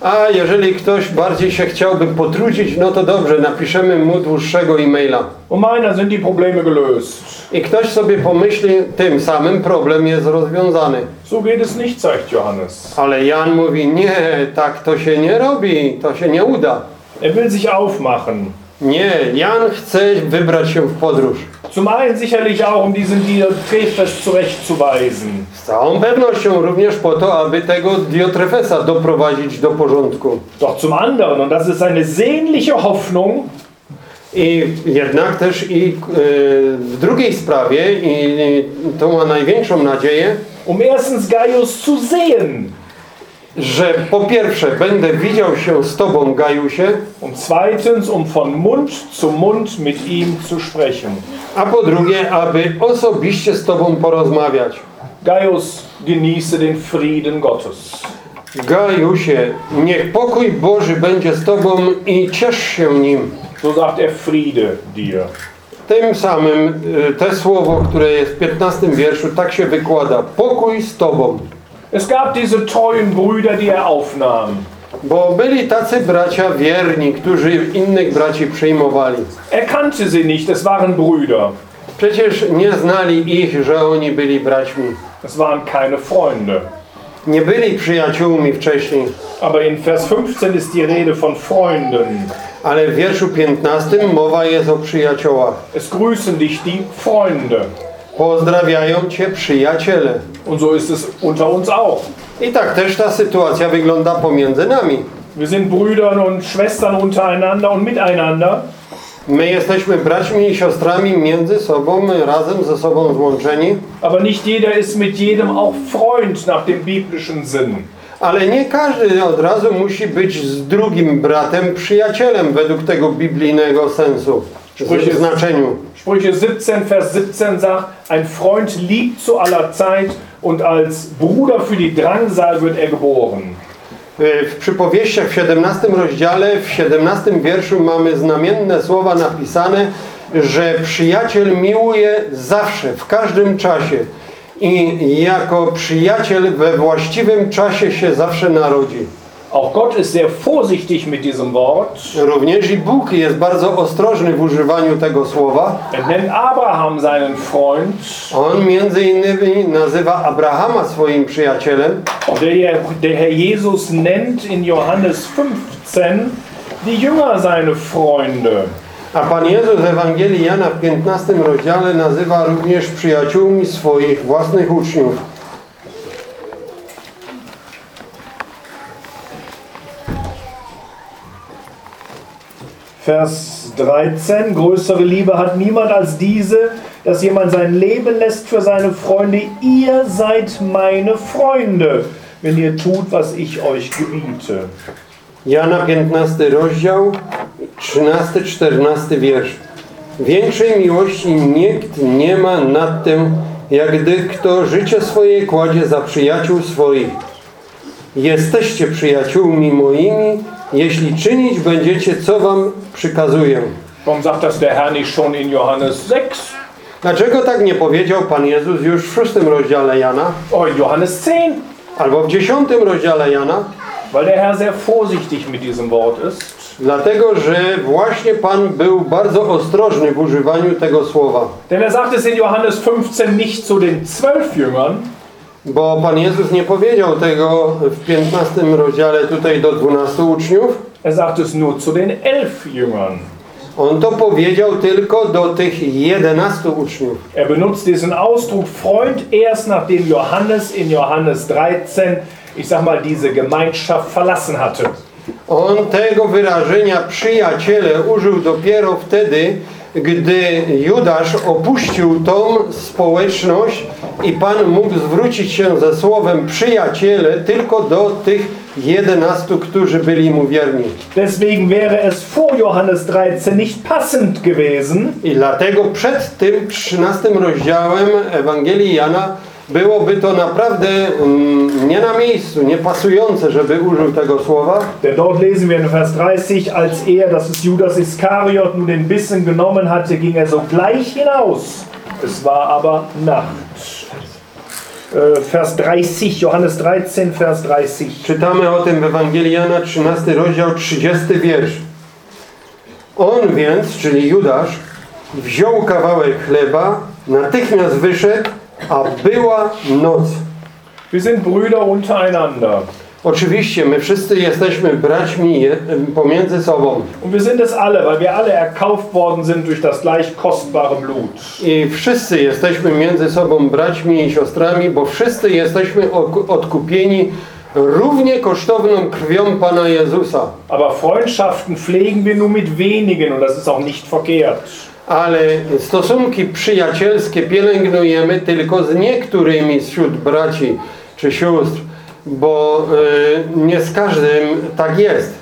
A jeżeli ktoś bardziej się chciałby potrudzić, no to dobrze, napiszemy mu dłuższego e-maila. Und meiner sind die Probleme gelöst. I ktoś sobie pomyśli, tym samym problem jest rozwiązany. So geht es nicht, sagt Johannes. Ale Jan mówi, nie, tak to się nie robi, to się nie uda. Er will sich aufmachen. Nie, Jan chce wybrać się w podróż. Zum einen sicherlich auch, um diesen Diotrephes zurechtzuweisen. Z całą pewnością również po to, aby tego Diotrefesa doprowadzić do porządku. Doch zum anderen, und das ist eine sehnliche Hoffnung, I jednak też i e, w drugiej sprawie, i to ma największą nadzieję, um erstens Gaius zu sehen że po pierwsze będę widział się z Tobą, Gajusie, zweitens, um von Mund zu Mund mit ihm zu sprechen. a po drugie, aby osobiście z Tobą porozmawiać. Gaius, genieße den Frieden Gottes. Gajusie, niech pokój Boży będzie z Tobą i ciesz się nim. So sagt er Friede dir. Tym samym e, te słowo, które jest w 15 wierszu, tak się wykłada. Pokój z Tobą. Es gab diese treuen Brüder, die er aufnahm. Bo byli tacy bracia wierni, którzy innych braci przyjmowali. Er kannte sie nicht, es waren Brüder. Przecież nie znali ich, że oni byli braćmi. Es waren keine Freunde. Nie byli przyjaciółmi wcześniej. Aber in Vers 15 ist die Rede von Freunden. Ale w wierszu 15 mowa jest o przyjaciołach. Es grüßen dich die Freunde. Pozdrawiają Cię przyjaciele. Und so ist es unter uns auch. I tak też ta sytuacja wygląda pomiędzy nami. Wir sind Brüdern und Schwestern untereinander und miteinander. My jesteśmy braćmi i siostrami między sobą, razem ze sobą złączeni, Aber nicht jeder ist mit jedem auch Freund nach dem biblischen Sinn. ale nie każdy od razu musi być z drugim bratem przyjacielem według tego biblijnego sensu, Sprüche- znaczeniu. Sprüche 17, Vers 17 sagt, ein Freund liebt zu aller Zeit und als Bruder für die Drangsal wird er geboren. W przypowieściach w 17 rozdziale, w 17 wierszu mamy znamienne słowa napisane, że przyjaciel miłuje zawsze, w każdym czasie i jako przyjaciel we właściwym czasie się zawsze narodzi. Auch Gott ist sehr vorsichtig mit diesem Wort. Również i Bóg jest bardzo ostrożny w używaniu tego słowa. Er nennt Abraham seinen Freund. On między innymi nazywa Abrahama swoim przyjacielem, Der, der Herr Jesus nennt in Johannes 15 die Jünger seine Freunde. a Pan Jezus w Ewangelii Jana w 15 rozdziale nazywa również przyjaciółmi swoich własnych uczniów. Vers 13. Größere Liebe hat niemand als diese, dass jemand sein Leben lässt für seine Freunde. Ihr seid meine Freunde, wenn ihr tut, was ich euch gebiete. Jana 15 rozdział, 13-14 wiersz. Większej miłości nikt nie ma nad tym, jak gdy kto życie swoje kładzie za przyjaciół swoich. Jesteście przyjaciółmi moimi, jeśli czynić będziecie, co wam przykazuję. Warum sagt das der Herr nicht schon in Johannes 6? Dlaczego tak nie powiedział Pan Jezus już w szóstym rozdziale Jana, in Johannes 10? albo w dziesiątym rozdziale Jana? Weil der Herr sehr vorsichtig mit diesem Wort ist. Dlatego, że właśnie Pan był bardzo ostrożny w używaniu tego słowa. Denn er sagt es in Johannes 15 nicht zu den zwölf Jüngern, Bo Pan Jezus nie powiedział tego w 15 rozdziale tutaj do 12 uczniów. Er sagt es nur zu den elf Jüngern. On to powiedział tylko do tych 11 uczniów. Er benutzt diesen Ausdruck Freund erst nachdem Johannes in Johannes 13, ich sag mal, diese Gemeinschaft verlassen hatte. On tego wyrażenia przyjaciele użył dopiero wtedy, gdy Judasz opuścił tą społeczność i Pan mógł zwrócić się ze słowem przyjaciele tylko do tych 11, którzy byli mu wierni. Deswegen wäre es vor Johannes 13 nicht passend gewesen, I dlatego przed tym 13 rozdziałem Ewangelii Jana byłoby to naprawdę mm, nie na miejscu, nie pasujące, żeby użył tego słowa, denn dort lesen wir in Vers 30, als er, das ist Judas Iskariot, nun den Bissen genommen hatte, ging er sogleich hinaus. Es war aber Nacht. Äh, Vers 30, Johannes 13, Vers 30. Czytamy o tym w Ewangelii Jana 13 rozdział 30 wiersz. On więc, czyli Judasz, wziął kawałek chleba, natychmiast wyszedł, a była noc. Wir sind Brüder untereinander. Oczywiście my wszyscy jesteśmy braćmi pomiędzy sobą Und wir sind es alle, weil wir alle erkauft worden sind durch das gleich kostbare Blut. i wszyscy jesteśmy między sobą braćmi i siostrami, bo wszyscy jesteśmy odkupieni równie kosztowną krwią Pana Jezusa. Aber Freundschaften pflegen wir nur mit wenigen und das ist auch nicht verkehrt. Ale stosunki przyjacielskie pielęgnujemy tylko z niektórymi wśród braci czy sióstr, bo y, nie z każdym tak jest.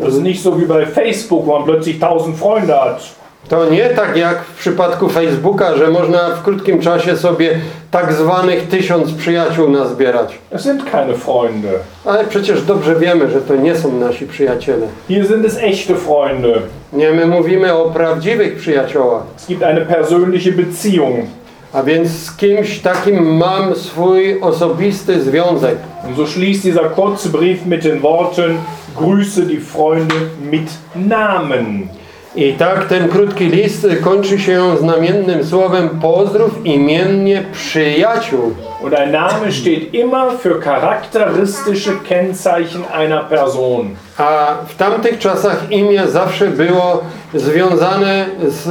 Das ist nicht so wie bei Facebook, wo man plötzlich tausend Freunde hat. To nie tak jak w przypadku Facebooka, że można w krótkim czasie sobie tak zwanych tysiąc przyjaciół nazbierać. Es sind keine Freunde. Ale przecież dobrze wiemy, że to nie są nasi przyjaciele. Hier sind es echte Freunde. Nie, my mówimy o prawdziwych przyjaciołach. Es gibt eine persönliche Beziehung. A więc z kimś takim mam swój osobisty związek. Und so schließt dieser kurze Brief mit den Worten, grüße die Freunde mit Namen. I tak ten krótki list kończy się znamiennym słowem pozdrów imiennie przyjaciół. Und ein Name steht immer für charakteristische Kennzeichen einer Person. A w tamtych czasach imię zawsze było związane z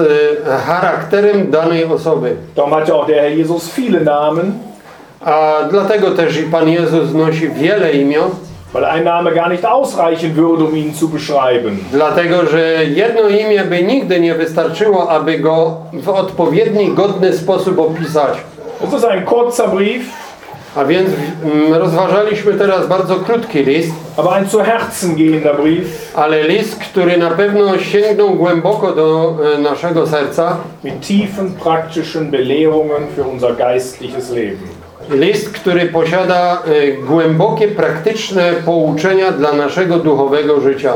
e, charakterem danej osoby. Darum hatte auch der Herr Jesus viele Namen, A dlatego też i Pan Jezus nosi wiele imion, weil ein Name gar nicht ausreichen würde, um ihn zu beschreiben. dlatego że jedno imię by nigdy nie wystarczyło, aby go w odpowiedni, godny sposób opisać. Es ist ein kurzer Brief, A więc mm, rozważaliśmy teraz bardzo krótki list, aber ein zu Herzen gehender Brief ale list, który na pewno sięgnął głęboko do e, naszego serca. mit tiefen praktischen Belehrungen für unser geistliches Leben. List, który posiada e, głębokie, praktyczne pouczenia dla naszego duchowego życia.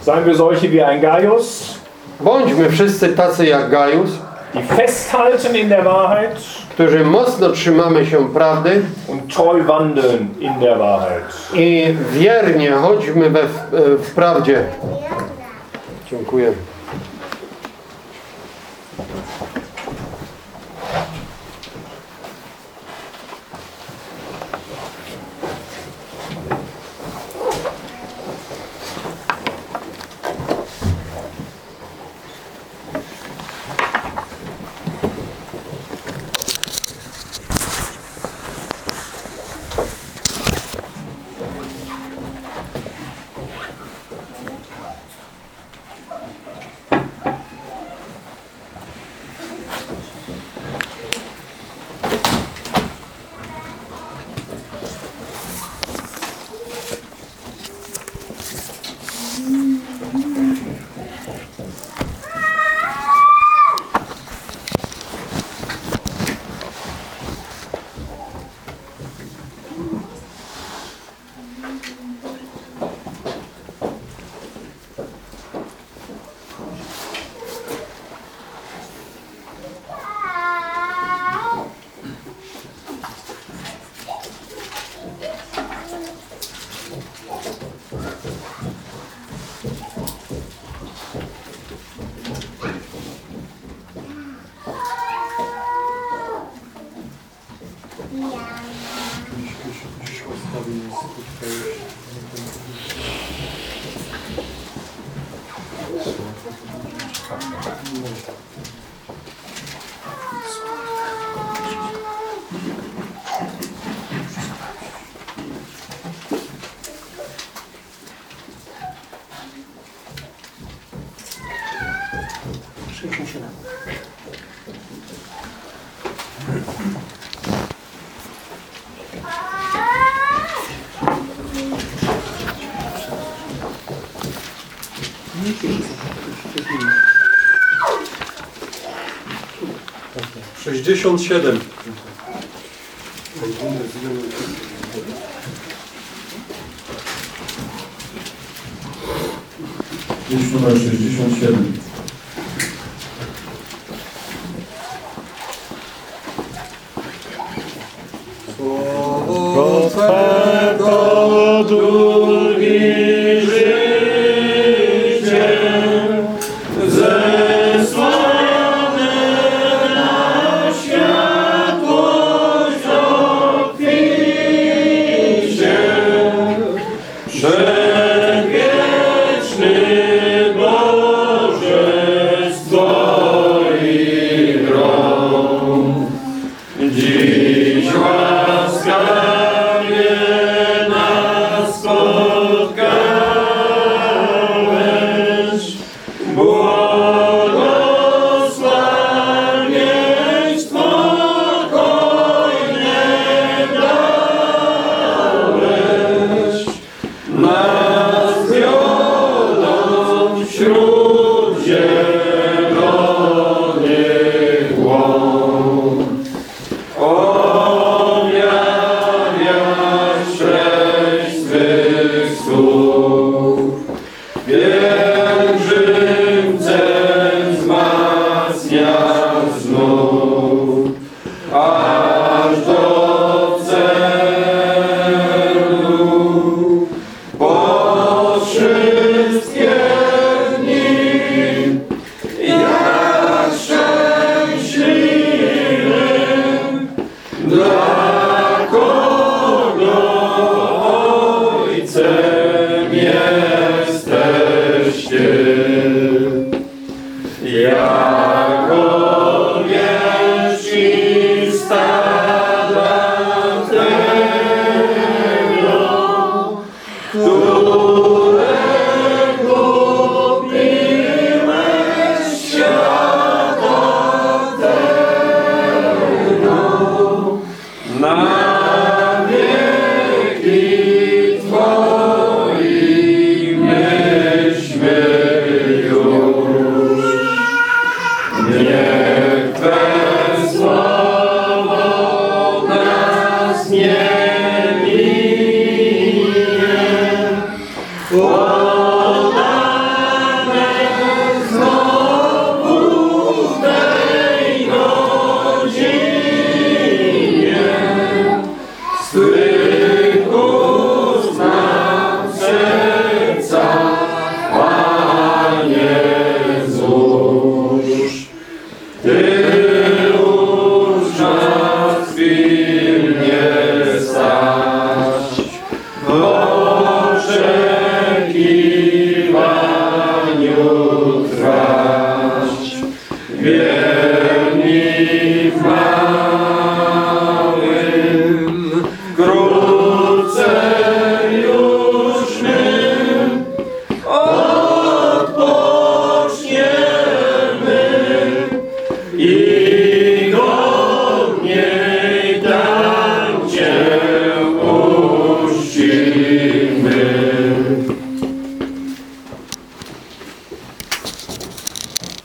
Seien wir solche wie ein Gaius, Bądźmy wszyscy tacy jak Gajus, die festhalten in der Wahrheit którzy mocno trzymamy się prawdy und treu wandeln in der Wahrheit. i wiernie chodźmy we, w, e, w prawdzie. Dziękuję. Sześćdziesiąt siedem. Wiersz numer 67.